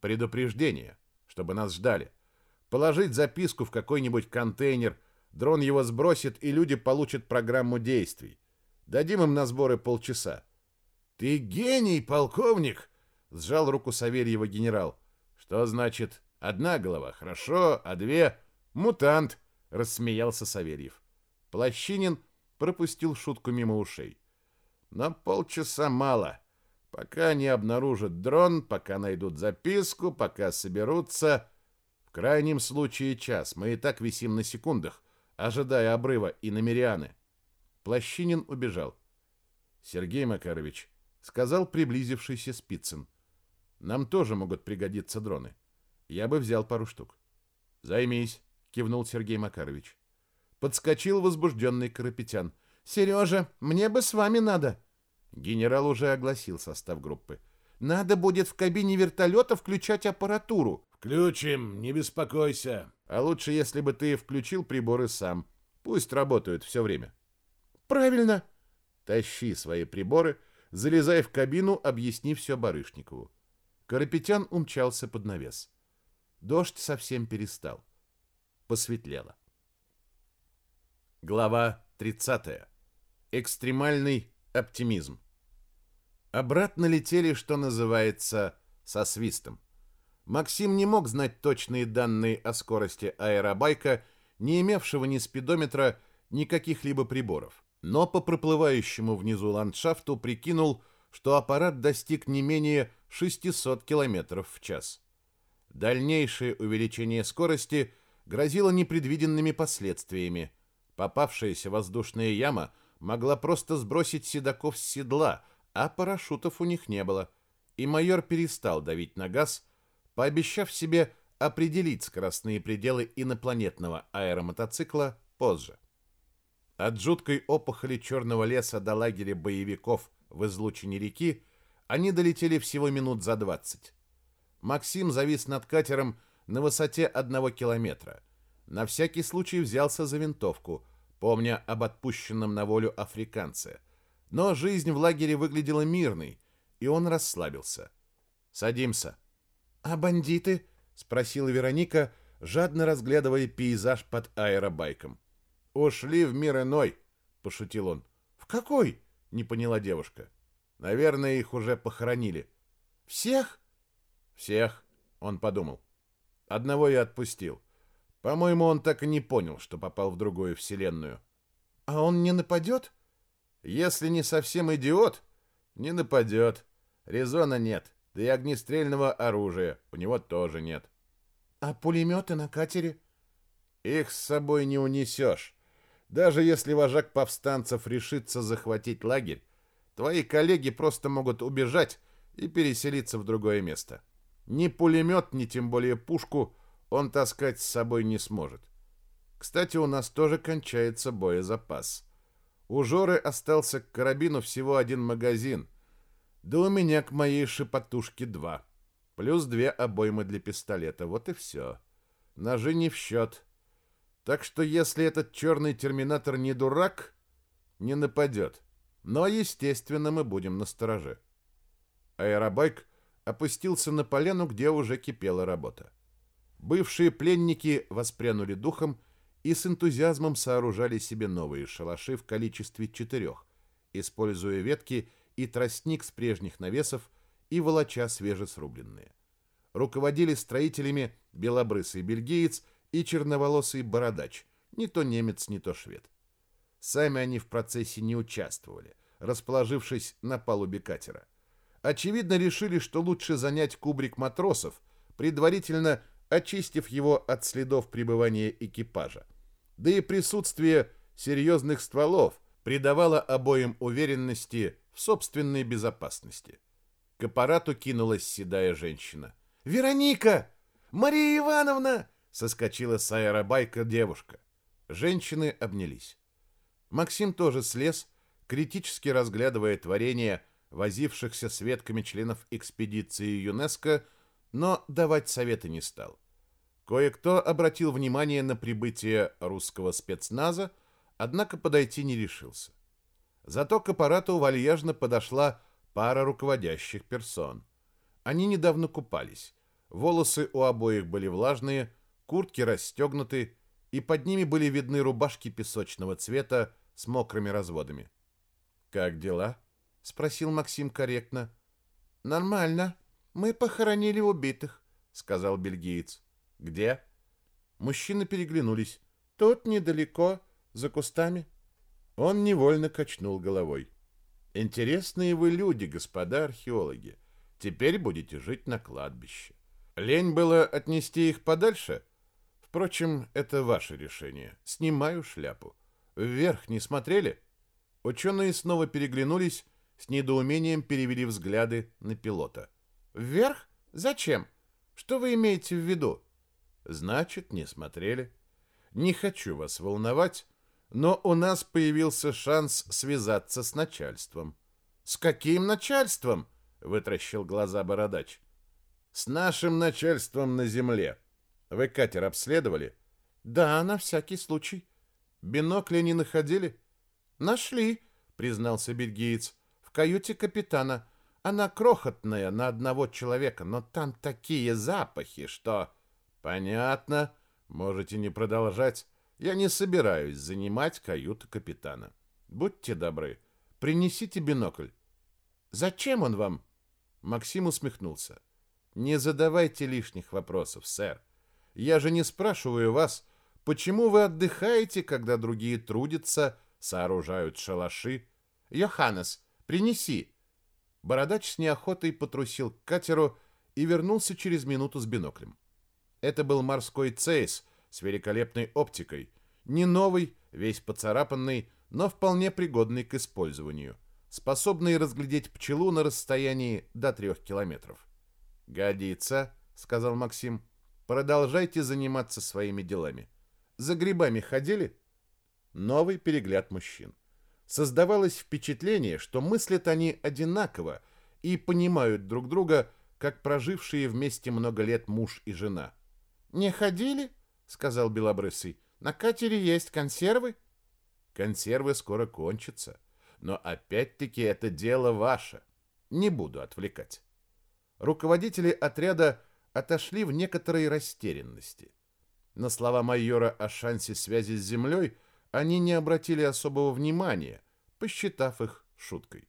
B: «Предупреждение, чтобы нас ждали. Положить записку в какой-нибудь контейнер, дрон его сбросит, и люди получат программу действий. Дадим им на сборы полчаса». «Ты гений, полковник!» Сжал руку Савельева генерал. Что значит одна голова? Хорошо, а две? Мутант, рассмеялся Савельев. Плащинин пропустил шутку мимо ушей. На полчаса мало. Пока не обнаружат дрон, пока найдут записку, пока соберутся. В крайнем случае час. Мы и так висим на секундах, ожидая обрыва и намерианы. Плащинин убежал. Сергей Макарович сказал приблизившийся Спицын. Нам тоже могут пригодиться дроны. Я бы взял пару штук. Займись, кивнул Сергей Макарович.
A: Подскочил возбужденный Карапетян. «Сережа, мне бы с вами надо!» Генерал уже огласил состав группы. «Надо будет в кабине вертолета включать аппаратуру».
B: «Включим, не беспокойся».
A: «А лучше, если бы ты включил приборы сам. Пусть работают все время».
C: «Правильно».
A: «Тащи свои приборы, залезай в кабину, объясни все Барышникову». Карапетян умчался под навес. Дождь совсем перестал. Посветлело. Глава 30. Экстремальный оптимизм. Обратно летели, что называется, со свистом. Максим не мог знать точные данные о скорости аэробайка, не имевшего ни спидометра, ни каких-либо приборов. Но по проплывающему внизу ландшафту прикинул, что аппарат достиг не менее 600 км в час. Дальнейшее увеличение скорости грозило непредвиденными последствиями – Попавшаяся воздушная яма могла просто сбросить седаков с седла, а парашютов у них не было. И майор перестал давить на газ, пообещав себе определить скоростные пределы инопланетного аэромотоцикла позже. От жуткой опухоли черного леса до лагеря боевиков в излучине реки они долетели всего минут за двадцать. Максим завис над катером на высоте одного километра – на всякий случай взялся за винтовку, помня об отпущенном на волю африканце. Но жизнь в лагере выглядела мирной, и он расслабился. «Садимся».
C: «А бандиты?» — спросила Вероника, жадно разглядывая пейзаж под аэробайком.
A: «Ушли в мир иной», — пошутил он.
C: «В какой?»
A: — не поняла девушка. «Наверное, их уже похоронили».
C: «Всех?»
A: «Всех», — он подумал. «Одного я отпустил. По-моему, он так и не понял, что попал в другую вселенную.
C: А он не нападет?
A: Если не совсем идиот, не нападет. Резона нет. Да и огнестрельного оружия у него тоже нет.
C: А пулеметы на катере?
A: Их с собой не унесешь. Даже если вожак повстанцев решится захватить лагерь, твои коллеги просто могут убежать и переселиться в другое место. Ни пулемет, ни тем более пушку он таскать с собой не сможет. Кстати, у нас тоже кончается боезапас. У Жоры остался к карабину всего один магазин, да у меня к моей шипотушке два, плюс две обоймы для пистолета, вот и все. Ножи не в счет. Так что если этот черный терминатор не дурак, не нападет. Но, естественно, мы будем на стороже. Аэробайк опустился на поляну, где уже кипела работа. Бывшие пленники воспрянули духом и с энтузиазмом сооружали себе новые шалаши в количестве четырех, используя ветки и тростник с прежних навесов и волоча свежесрубленные. Руководили строителями белобрысый бельгиец и черноволосый бородач, не то немец, не то швед. Сами они в процессе не участвовали, расположившись на палубе катера. Очевидно, решили, что лучше занять кубрик матросов, предварительно очистив его от следов пребывания экипажа. Да и присутствие серьезных стволов придавало обоим уверенности в собственной безопасности. К аппарату кинулась седая женщина.
C: «Вероника! Мария Ивановна!»
A: Соскочила с аэробайка девушка. Женщины обнялись. Максим тоже слез, критически разглядывая творение возившихся с ветками членов экспедиции ЮНЕСКО, но давать советы не стал. Кое-кто обратил внимание на прибытие русского спецназа, однако подойти не решился. Зато к аппарату вальяжно подошла пара руководящих персон. Они недавно купались. Волосы у обоих были влажные, куртки расстегнуты, и под ними были видны рубашки песочного цвета с мокрыми разводами. «Как дела?» — спросил Максим корректно.
C: «Нормально. Мы похоронили убитых», — сказал бельгиец.
A: «Где?»
C: Мужчины переглянулись. «Тут недалеко, за кустами».
A: Он невольно качнул головой. «Интересные вы люди, господа археологи. Теперь будете жить на кладбище. Лень было отнести их подальше? Впрочем, это ваше решение. Снимаю шляпу. Вверх не смотрели?» Ученые снова переглянулись, с недоумением перевели взгляды на пилота.
C: «Вверх? Зачем? Что вы имеете в виду?»
A: Значит, не смотрели. Не хочу вас волновать, но у нас появился шанс связаться с начальством. С каким начальством? вытращил глаза бородач. С нашим начальством на земле. Вы катер обследовали? Да, на всякий случай. Бинокли не находили? Нашли, признался бельгиец. В каюте капитана. Она крохотная на одного человека, но там такие запахи, что... Понятно. Можете не продолжать. Я не собираюсь занимать каюту капитана. Будьте добры, принесите бинокль. Зачем он вам? Максим усмехнулся. Не задавайте лишних вопросов, сэр. Я же не спрашиваю вас, почему вы отдыхаете, когда другие трудятся, сооружают шалаши. Йоханнес, принеси. Бородач с неохотой потрусил к катеру и вернулся через минуту с биноклем. Это был морской цейс с великолепной оптикой, не новый, весь поцарапанный, но вполне пригодный к использованию, способный разглядеть пчелу на расстоянии до трех километров. «Годится», — сказал Максим. «Продолжайте заниматься своими делами. За грибами ходили?» Новый перегляд мужчин. Создавалось впечатление, что мыслят они одинаково и понимают друг друга, как прожившие вместе много лет муж и жена. «Не ходили?» — сказал Белобрысый. «На катере есть консервы?» «Консервы скоро кончатся. Но опять-таки это дело ваше. Не буду отвлекать» руководители отряда отошли в некоторой растерянности. На слова майора о шансе связи с землей они не обратили особого внимания, посчитав их шуткой.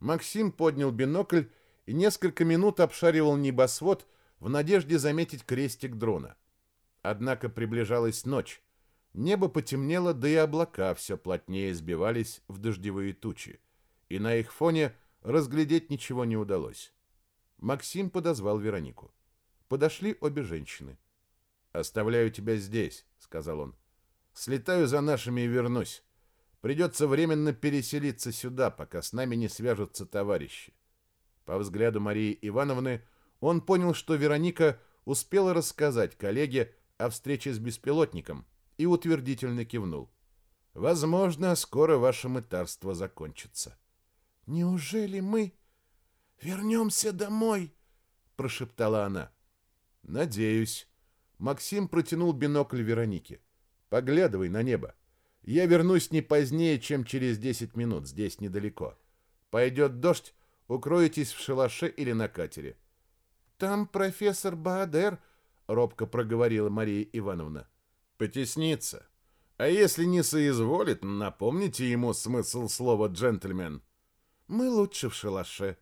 A: Максим поднял бинокль и несколько минут обшаривал небосвод в надежде заметить крестик дрона. Однако приближалась ночь. Небо потемнело, да и облака все плотнее сбивались в дождевые тучи, и на их фоне разглядеть ничего не удалось. Максим подозвал Веронику. Подошли обе женщины. «Оставляю тебя здесь», — сказал он. «Слетаю за нашими и вернусь. Придется временно переселиться сюда, пока с нами не свяжутся товарищи». По взгляду Марии Ивановны он понял, что Вероника успела рассказать коллеге о встрече с беспилотником и утвердительно кивнул. «Возможно, скоро ваше мытарство закончится».
C: «Неужели мы...» «Вернемся домой», — прошептала она.
A: «Надеюсь». Максим протянул бинокль Веронике. «Поглядывай на небо. Я вернусь не позднее, чем через десять минут, здесь недалеко. Пойдет дождь, укроетесь в шалаше или на катере».
C: «Там профессор Баадер», — робко проговорила Мария Ивановна.
A: «Потеснится. А если не соизволит, напомните ему смысл слова «джентльмен».
C: «Мы лучше в шалаше»,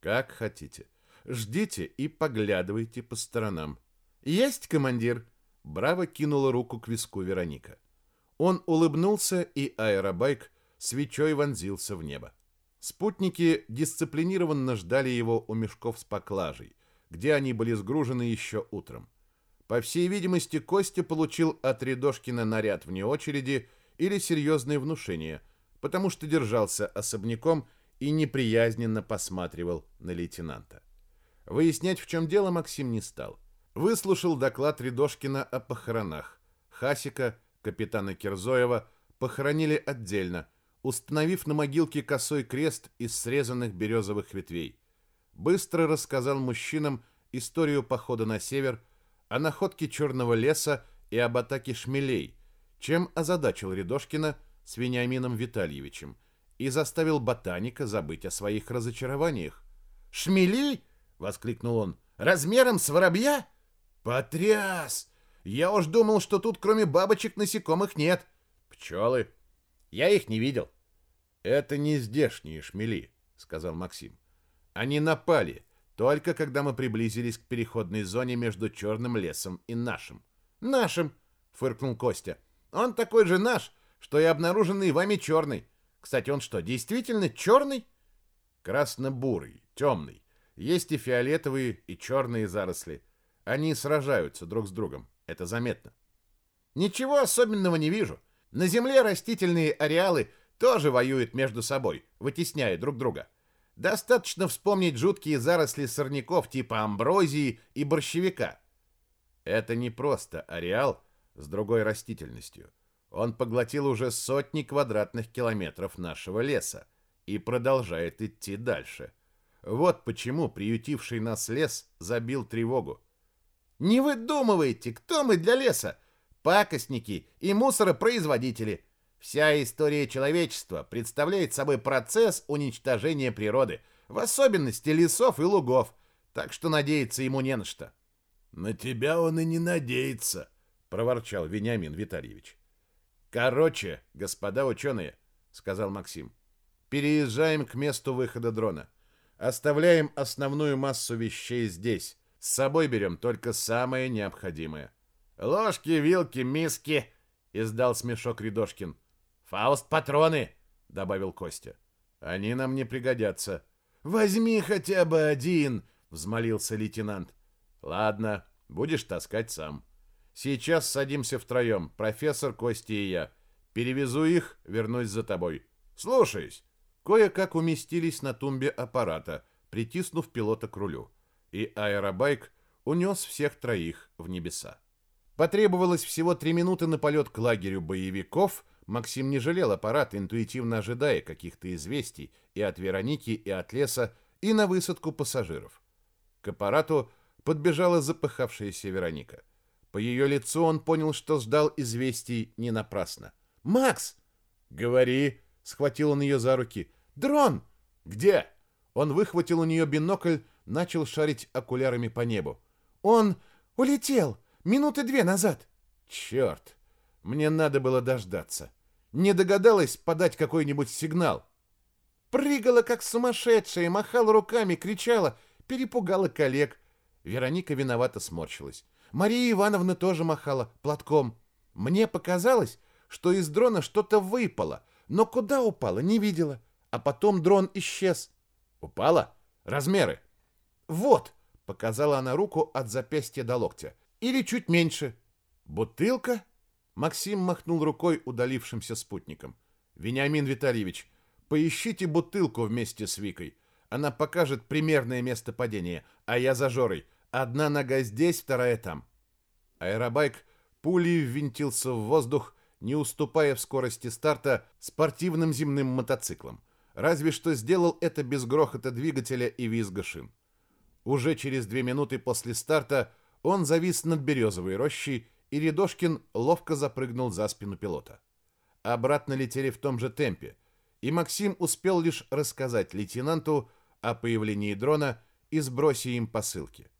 A: как хотите. Ждите и поглядывайте по сторонам.
C: Есть, командир.
A: Браво кинула руку к виску Вероника. Он улыбнулся, и аэробайк свечой вонзился в небо. Спутники дисциплинированно ждали его у мешков с поклажей, где они были сгружены еще утром. По всей видимости, Костя получил от Рядошкина наряд вне очереди или серьезное внушение, потому что держался особняком и неприязненно посматривал на лейтенанта. Выяснять, в чем дело, Максим не стал. Выслушал доклад Рядошкина о похоронах. Хасика, капитана Кирзоева, похоронили отдельно, установив на могилке косой крест из срезанных березовых ветвей. Быстро рассказал мужчинам историю похода на север, о находке черного леса и об атаке шмелей, чем озадачил Рядошкина с Вениамином Витальевичем – и заставил ботаника забыть о своих разочарованиях.
C: «Шмели!» — воскликнул он. «Размером с воробья? Потряс! Я уж думал, что тут кроме бабочек насекомых нет.
A: Пчелы. Я их не видел». «Это не здешние шмели», — сказал Максим. «Они напали, только когда мы приблизились к переходной зоне между черным лесом и нашим».
C: «Нашим!» — фыркнул Костя. «Он такой же наш, что и обнаруженный вами черный. Кстати, он что, действительно черный?
A: Красно-бурый, темный. Есть и фиолетовые, и черные заросли. Они сражаются друг с другом. Это заметно.
C: Ничего особенного не вижу. На Земле растительные ареалы тоже воюют между собой, вытесняя друг друга. Достаточно вспомнить жуткие заросли сорняков типа амброзии и борщевика.
A: Это не просто ареал с другой растительностью.
C: Он поглотил уже сотни квадратных километров нашего леса и продолжает идти дальше. Вот почему приютивший нас лес забил тревогу. Не выдумывайте, кто мы для леса? Пакостники и мусоропроизводители. Вся история человечества представляет собой процесс уничтожения природы, в особенности лесов и лугов, так что надеяться ему не на что.
B: На тебя он и не надеется, проворчал Вениамин Витальевич.
C: Короче, господа ученые, сказал Максим. Переезжаем к месту выхода дрона. Оставляем основную массу вещей здесь. С собой берем только самое необходимое. Ложки, вилки, миски, издал смешок Рядошкин. Фауст патроны, добавил Костя. Они нам не пригодятся. Возьми хотя бы один, взмолился лейтенант. Ладно, будешь таскать сам. Сейчас садимся втроем, профессор, Костя и я. Перевезу их, вернусь за тобой. Слушаюсь. Кое-как уместились на тумбе аппарата, притиснув пилота к рулю. И аэробайк унес всех троих в небеса. Потребовалось всего три минуты на полет к лагерю боевиков. Максим не жалел аппарат, интуитивно ожидая каких-то известий и от Вероники, и от леса, и на высадку пассажиров. К аппарату подбежала запыхавшаяся Вероника. По ее лицу он понял, что ждал известий не напрасно. «Макс!» «Говори!» — схватил он ее за руки. «Дрон!» «Где?» Он выхватил у нее бинокль, начал шарить окулярами по небу. «Он улетел! Минуты две назад!» «Черт! Мне надо было дождаться. Не догадалась подать какой-нибудь сигнал?» Прыгала, как сумасшедшая, махала руками, кричала, перепугала коллег. Вероника виновато сморщилась. Мария Ивановна тоже махала платком. Мне показалось, что из дрона что-то выпало, но куда упало, не видела. А потом дрон исчез. Упала? Размеры? Вот, показала она руку от запястья до локтя. Или чуть меньше. Бутылка? Максим махнул рукой удалившимся спутником. Вениамин Витальевич, поищите бутылку вместе с Викой. Она покажет примерное место падения, а я за Жорой. Одна нога здесь, вторая там. Аэробайк пулей ввинтился в воздух, не уступая в скорости старта спортивным земным мотоциклам. Разве что сделал это без грохота двигателя и визга шин. Уже через две минуты после старта он завис над березовой рощей, и Рядошкин ловко запрыгнул за спину пилота. Обратно летели в том же темпе, и Максим успел лишь рассказать лейтенанту о появлении дрона и сбросе им посылки.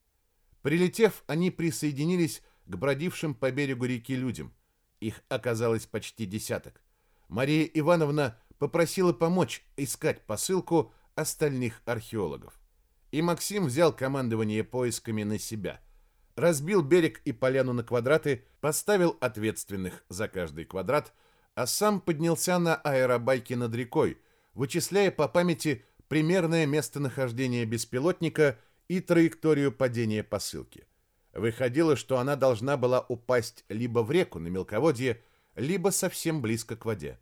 C: Прилетев, они присоединились к бродившим по берегу реки людям. Их оказалось почти десяток. Мария Ивановна попросила помочь искать посылку остальных археологов. И Максим взял командование поисками на себя. Разбил берег и поляну на квадраты, поставил ответственных за каждый квадрат, а сам поднялся на аэробайке над рекой, вычисляя по памяти примерное местонахождение беспилотника и траекторию падения посылки. Выходило, что она должна была упасть либо в реку на мелководье, либо совсем близко к воде.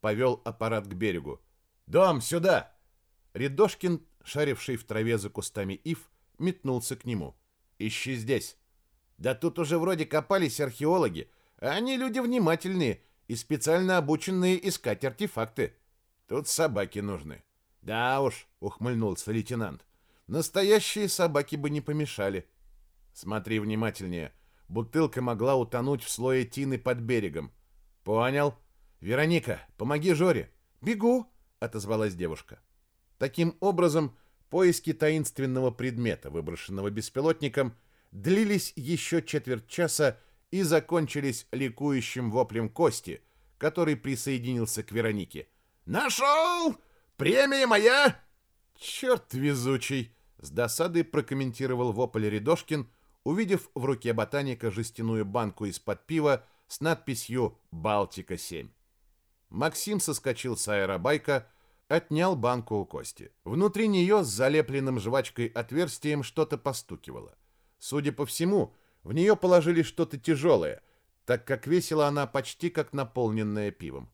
C: Повел аппарат к берегу. «Дом, сюда!» Рядошкин, шаривший в траве за кустами ив, метнулся к нему. «Ищи здесь!» «Да тут уже вроде копались археологи, а они люди внимательные и специально обученные искать артефакты. Тут собаки нужны». «Да уж», — ухмыльнулся лейтенант, — «настоящие собаки бы не помешали». Смотри внимательнее. Бутылка могла утонуть в слое тины под берегом. Понял? Вероника, помоги Жоре. Бегу, отозвалась девушка. Таким образом, поиски таинственного предмета, выброшенного беспилотником, длились еще четверть часа и закончились ликующим воплем Кости, который присоединился к Веронике. «Нашел! Премия моя!» «Черт везучий!» — с досадой прокомментировал вопль Рядошкин, увидев в руке ботаника жестяную банку из-под пива с надписью «Балтика-7». Максим соскочил с аэробайка, отнял банку у Кости. Внутри нее с залепленным жвачкой отверстием что-то постукивало. Судя по всему, в нее положили что-то тяжелое, так как весила она почти как наполненная пивом.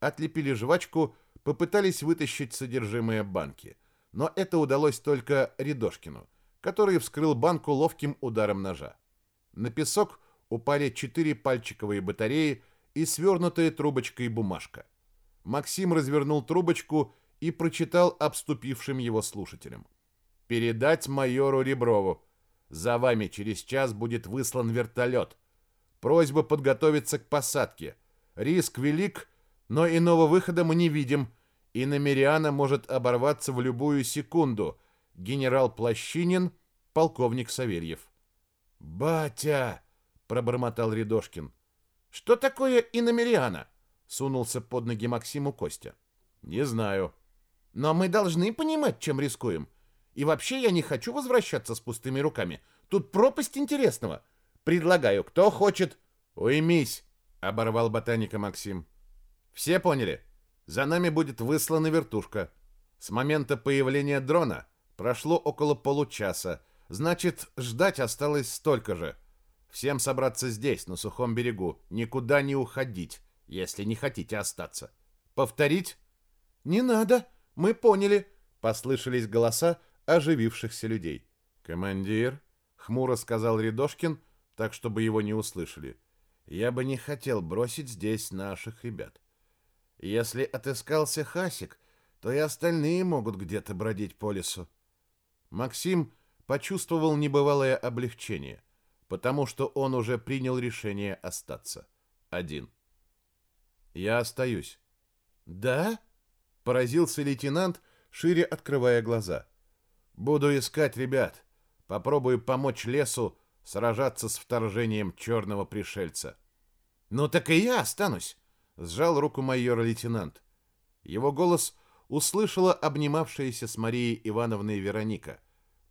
C: Отлепили жвачку, попытались вытащить содержимое банки, но это удалось только Рядошкину – который вскрыл банку ловким ударом ножа. На песок упали четыре пальчиковые батареи и свернутая трубочкой бумажка. Максим развернул трубочку и прочитал обступившим его слушателям. «Передать майору Реброву. За вами через час будет выслан вертолет. Просьба подготовиться к посадке. Риск велик, но иного выхода мы не видим, и Намериана может оборваться в любую секунду. Генерал Плащинин, полковник Савельев». «Батя!» — пробормотал Рядошкин. «Что такое Иномериана?» — сунулся под ноги Максиму Костя. «Не знаю». «Но мы должны понимать, чем рискуем. И вообще я не хочу возвращаться с пустыми руками. Тут пропасть интересного. Предлагаю, кто хочет...» «Уймись!» — оборвал ботаника Максим. «Все поняли? За нами будет выслана вертушка. С момента появления дрона прошло около получаса. Значит, ждать осталось столько же». Всем собраться здесь, на сухом берегу, никуда не уходить, если не хотите остаться. Повторить? Не надо, мы поняли, послышались голоса оживившихся людей. Командир, хмуро сказал Рядошкин, так чтобы его не услышали. Я бы не хотел бросить здесь наших ребят. Если отыскался Хасик, то и остальные могут где-то бродить по лесу. Максим почувствовал небывалое облегчение потому что он уже принял решение остаться. Один. «Я остаюсь». «Да?» — поразился лейтенант, шире открывая глаза. «Буду искать ребят. Попробую помочь лесу сражаться с вторжением черного пришельца». «Ну так и я останусь», — сжал руку майора лейтенант. Его голос услышала обнимавшаяся с Марией Ивановной Вероника.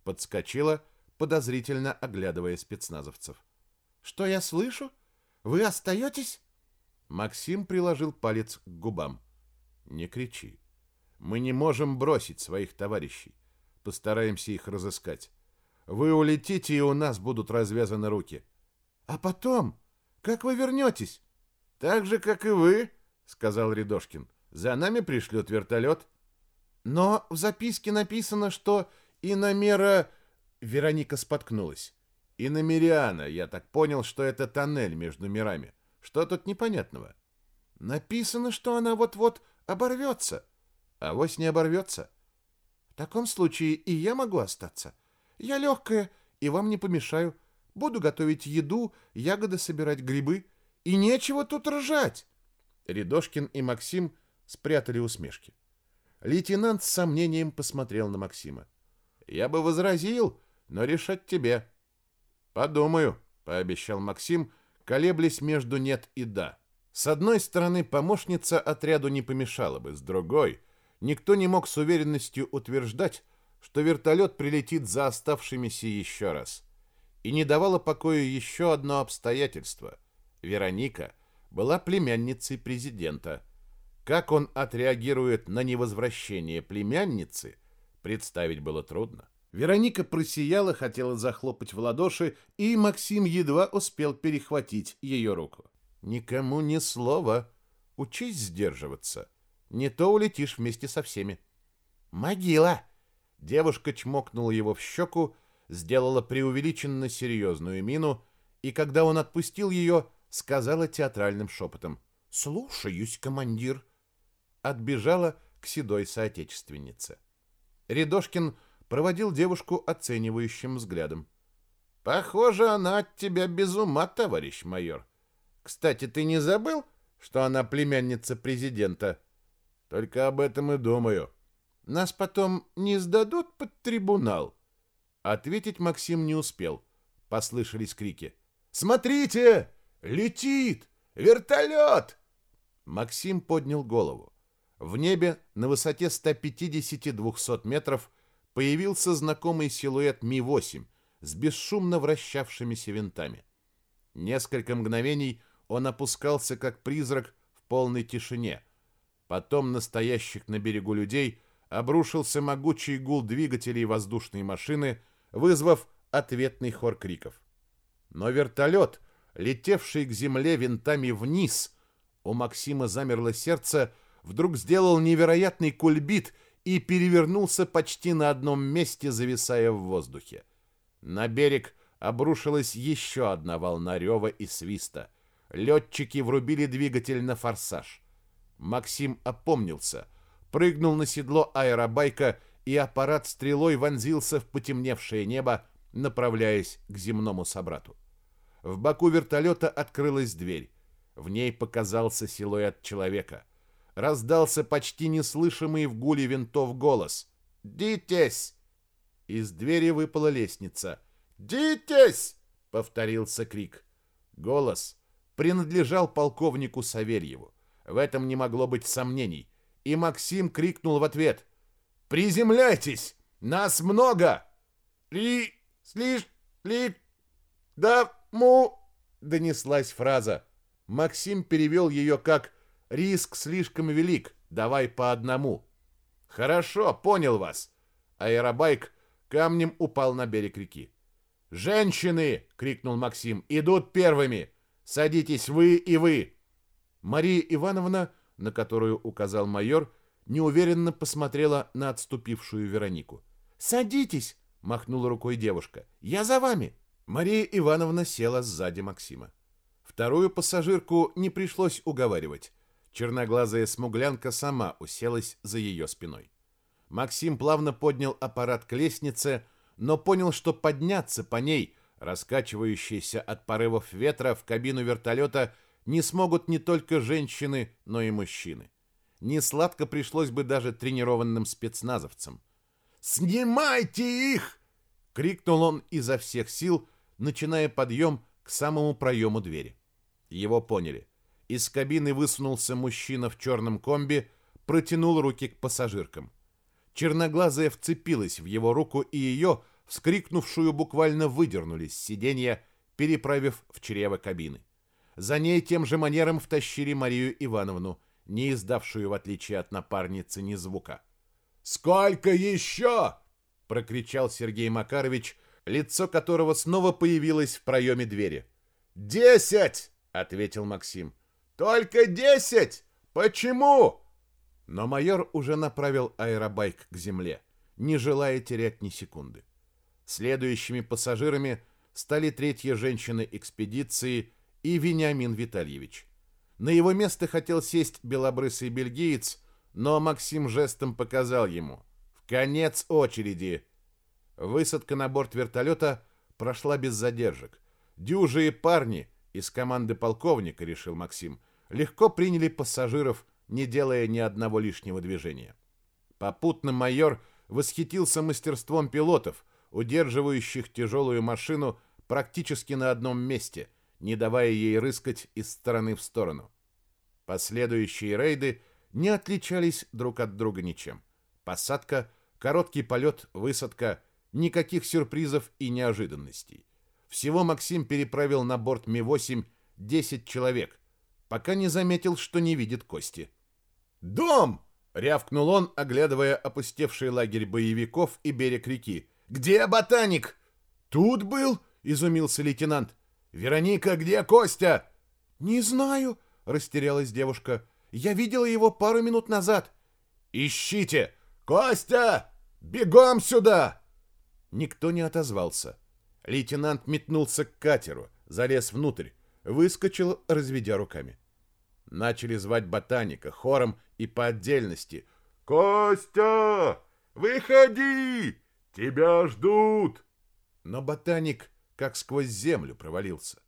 C: Подскочила — подозрительно оглядывая спецназовцев. «Что я слышу? Вы остаетесь?» Максим приложил палец к губам. «Не кричи. Мы не можем бросить своих товарищей. Постараемся их разыскать. Вы улетите, и у нас будут развязаны руки. А потом? Как вы вернетесь?» «Так же, как и вы», — сказал Рядошкин. «За нами пришлют вертолет». «Но в записке написано, что иномера Вероника споткнулась. И на Мириана, я так понял, что это тоннель между мирами. Что тут непонятного? Написано, что она вот-вот оборвется. А вось не оборвется. В таком случае и я могу остаться. Я легкая и вам не помешаю. Буду готовить еду, ягоды собирать, грибы. И нечего тут ржать. Рядошкин и Максим спрятали усмешки. Лейтенант с сомнением посмотрел на Максима. Я бы возразил, но решать тебе. Подумаю, пообещал Максим, колеблясь между нет и да. С одной стороны, помощница отряду не помешала бы, с другой, никто не мог с уверенностью утверждать, что вертолет прилетит за оставшимися еще раз. И не давало покоя еще одно обстоятельство. Вероника была племянницей президента. Как он отреагирует на невозвращение племянницы, представить было трудно. Вероника просияла, хотела захлопать в ладоши, и Максим едва успел перехватить ее руку. «Никому ни слова. Учись сдерживаться. Не то улетишь вместе со всеми». «Могила!» Девушка чмокнула его в щеку, сделала преувеличенно серьезную мину, и когда он отпустил ее, сказала театральным шепотом «Слушаюсь, командир!» Отбежала к седой соотечественнице. Рядошкин проводил девушку оценивающим взглядом. «Похоже, она от тебя без ума, товарищ майор. Кстати, ты не забыл, что она племянница президента?» «Только об этом и думаю. Нас потом не сдадут под трибунал?» Ответить Максим не успел. Послышались крики. «Смотрите! Летит! Вертолет!» Максим поднял голову. В небе на высоте 150-200 метров появился знакомый силуэт Ми-8 с бесшумно вращавшимися винтами. Несколько мгновений он опускался как призрак в полной тишине. Потом настоящих на берегу людей обрушился могучий гул двигателей воздушной машины, вызвав ответный хор криков. Но вертолет, летевший к земле винтами вниз, у Максима замерло сердце, вдруг сделал невероятный кульбит — и перевернулся почти на одном месте, зависая в воздухе. На берег обрушилась еще одна волна рева и свиста.
A: Летчики врубили двигатель на форсаж. Максим опомнился, прыгнул на седло аэробайка, и аппарат стрелой вонзился в потемневшее небо, направляясь к земному собрату. В боку вертолета открылась дверь. В ней показался силуэт человека. Раздался почти неслышимый в гуле винтов голос. «Дитесь!» Из двери выпала лестница. «Дитесь!» — повторился крик. Голос принадлежал полковнику Савельеву. В этом не могло быть сомнений. И Максим крикнул в ответ. «Приземляйтесь! Нас много!» «При... слиш... ли... да... му...» донеслась фраза. Максим перевел ее как «риск слишком велик, давай по одному». «Хорошо, понял вас». Аэробайк камнем упал на берег реки. «Женщины!» — крикнул Максим. «Идут первыми! Садитесь вы и вы!» Мария Ивановна, на которую указал майор, неуверенно посмотрела на отступившую Веронику. «Садитесь!» — махнула рукой девушка. «Я за вами!» Мария Ивановна села сзади Максима. Вторую пассажирку не пришлось уговаривать. Черноглазая смуглянка сама уселась за ее спиной. Максим плавно поднял аппарат к лестнице, но понял, что подняться по ней, раскачивающейся от порывов ветра в кабину вертолета, не смогут не только женщины, но и мужчины. Несладко пришлось бы даже тренированным спецназовцам. «Снимайте их!» — крикнул он изо всех сил, начиная подъем к самому проему двери. Его поняли. Из кабины высунулся мужчина в черном комби, протянул руки к пассажиркам. Черноглазая вцепилась в его руку, и ее, вскрикнувшую, буквально выдернули с сиденья, переправив в чрево кабины. За ней тем же манером втащили Марию Ивановну, не издавшую, в отличие от напарницы, ни звука. «Сколько еще?» — прокричал Сергей Макарович, лицо которого снова появилось в проеме двери. «Десять!» — ответил Максим. «Только десять! Почему?» Но майор уже направил аэробайк к земле, не желая терять ни секунды. Следующими пассажирами стали третья женщина экспедиции и Вениамин Витальевич. На его место хотел сесть белобрысый бельгиец, но Максим жестом показал ему. «В конец очереди!» Высадка на борт вертолета прошла без задержек. Дюжие парни из команды полковника, решил Максим, легко приняли пассажиров, не делая ни одного лишнего движения. Попутно майор восхитился мастерством пилотов, удерживающих тяжелую машину практически на одном месте – не давая ей рыскать из стороны в сторону. Последующие рейды не отличались друг от друга ничем. Посадка, короткий полет, высадка, никаких сюрпризов и неожиданностей. Всего Максим переправил на борт Ми-8 10 человек, пока не заметил, что не видит Кости. «Дом!» — рявкнул он, оглядывая опустевший лагерь боевиков и берег реки. «Где ботаник?» «Тут был?» — изумился лейтенант. «Вероника, где Костя?» «Не знаю», — растерялась девушка. «Я видела его пару минут назад». «Ищите! Костя! Бегом сюда!» Никто не отозвался. Лейтенант метнулся к катеру, залез внутрь, выскочил, разведя руками. Начали звать ботаника хором и по отдельности. «Костя! Выходи! Тебя ждут!» Но ботаник как сквозь землю провалился.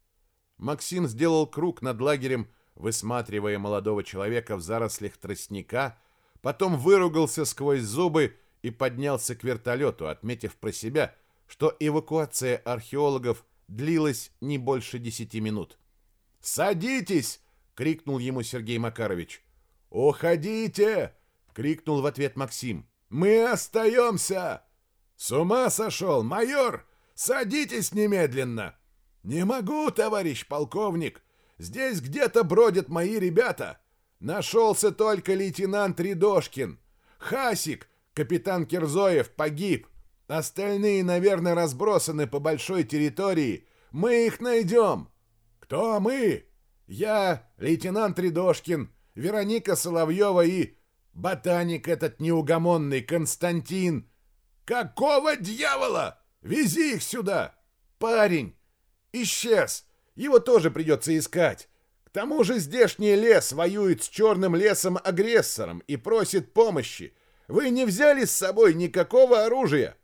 A: Максим сделал круг над лагерем, высматривая молодого человека в зарослях тростника, потом выругался сквозь зубы и поднялся к вертолету, отметив про себя, что эвакуация археологов длилась не больше десяти минут. «Садитесь!» — крикнул ему Сергей Макарович. «Уходите!» — крикнул в ответ Максим. «Мы остаемся!» «С ума сошел, майор!» Садитесь немедленно!» «Не могу, товарищ полковник! Здесь где-то бродят мои ребята! Нашелся только лейтенант Рядошкин! Хасик, капитан Кирзоев, погиб! Остальные, наверное, разбросаны по большой территории. Мы их найдем!» «Кто мы?» «Я, лейтенант Рядошкин, Вероника Соловьева и ботаник этот неугомонный Константин!» «Какого дьявола?» Вези их сюда! Парень! Исчез! Его тоже придется искать!
C: тому же здешний лес воюет с черным лесом-агрессором и просит помощи. Вы не взяли с собой никакого оружия!»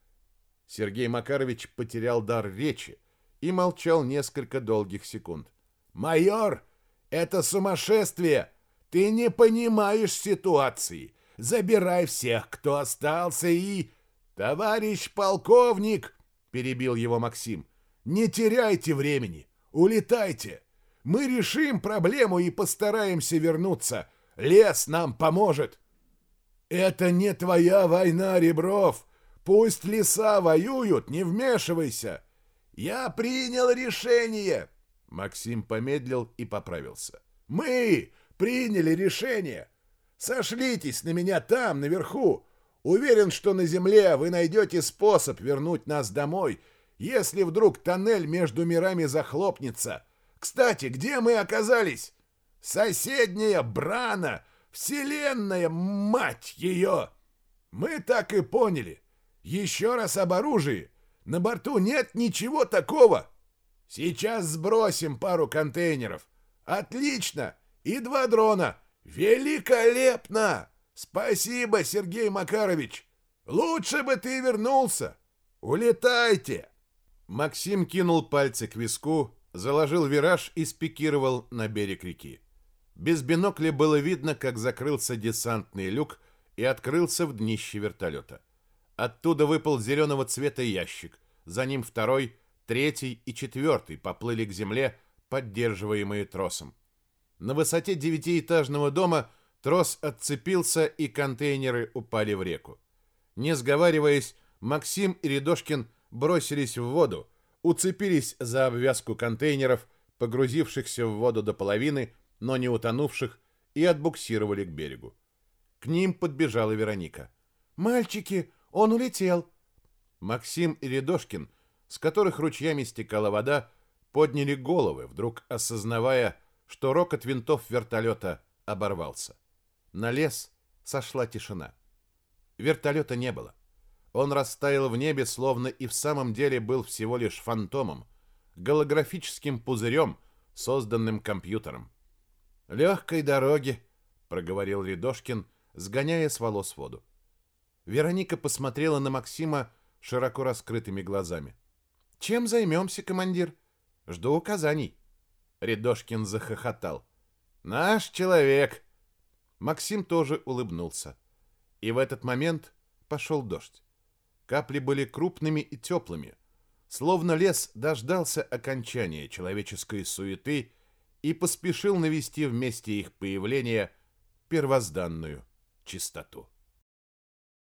C: Сергей Макарович потерял дар речи и молчал несколько долгих секунд. «Майор, это сумасшествие! Ты не понимаешь ситуации! Забирай всех, кто остался, и...» «Товарищ полковник!» — перебил его Максим. «Не теряйте времени! Улетайте! Мы решим проблему и постараемся вернуться! Лес нам поможет!» «Это не твоя война, Ребров! Пусть леса воюют, не вмешивайся!» «Я принял решение!» Максим помедлил и поправился. «Мы приняли решение! Сошлитесь на меня там, наверху! Уверен, что на земле вы найдете способ вернуть нас домой, если вдруг тоннель между мирами захлопнется. Кстати, где мы оказались? Соседняя Брана! Вселенная, мать ее! Мы так и поняли. Еще раз об оружии. На борту нет ничего такого. Сейчас сбросим пару контейнеров. Отлично! И два дрона. Великолепно! Спасибо, Сергей Макарович. Лучше бы ты вернулся. Улетайте. Максим кинул пальцы к виску, заложил вираж и спикировал на берег реки. Без бинокля было видно, как закрылся десантный люк и открылся в днище вертолета. Оттуда выпал зеленого цвета ящик. За ним второй, третий и четвертый поплыли к земле, поддерживаемые тросом. На высоте девятиэтажного дома трос отцепился, и контейнеры упали в реку. Не сговариваясь, Максим и Рядошкин бросились в воду, уцепились за обвязку контейнеров, погрузившихся в воду до половины, но не утонувших, и отбуксировали к берегу. К ним подбежала Вероника. «Мальчики, он улетел!» Максим и Рядошкин, с которых ручьями стекала вода, подняли головы, вдруг осознавая, что рокот винтов вертолета оборвался. На лес сошла тишина. Вертолета не было. Он растаял в небе, словно и в самом деле был всего лишь фантомом, голографическим пузырем, созданным компьютером. «Легкой дороги», — проговорил Рядошкин, сгоняя с волос воду. Вероника посмотрела на Максима широко раскрытыми глазами. «Чем займемся, командир? Жду указаний». Рядошкин захохотал. «Наш человек!» Максим тоже улыбнулся. И в этот момент пошел дождь. Капли были крупными и теплыми, словно лес дождался окончания человеческой суеты и поспешил навести вместе их появления первозданную чистоту.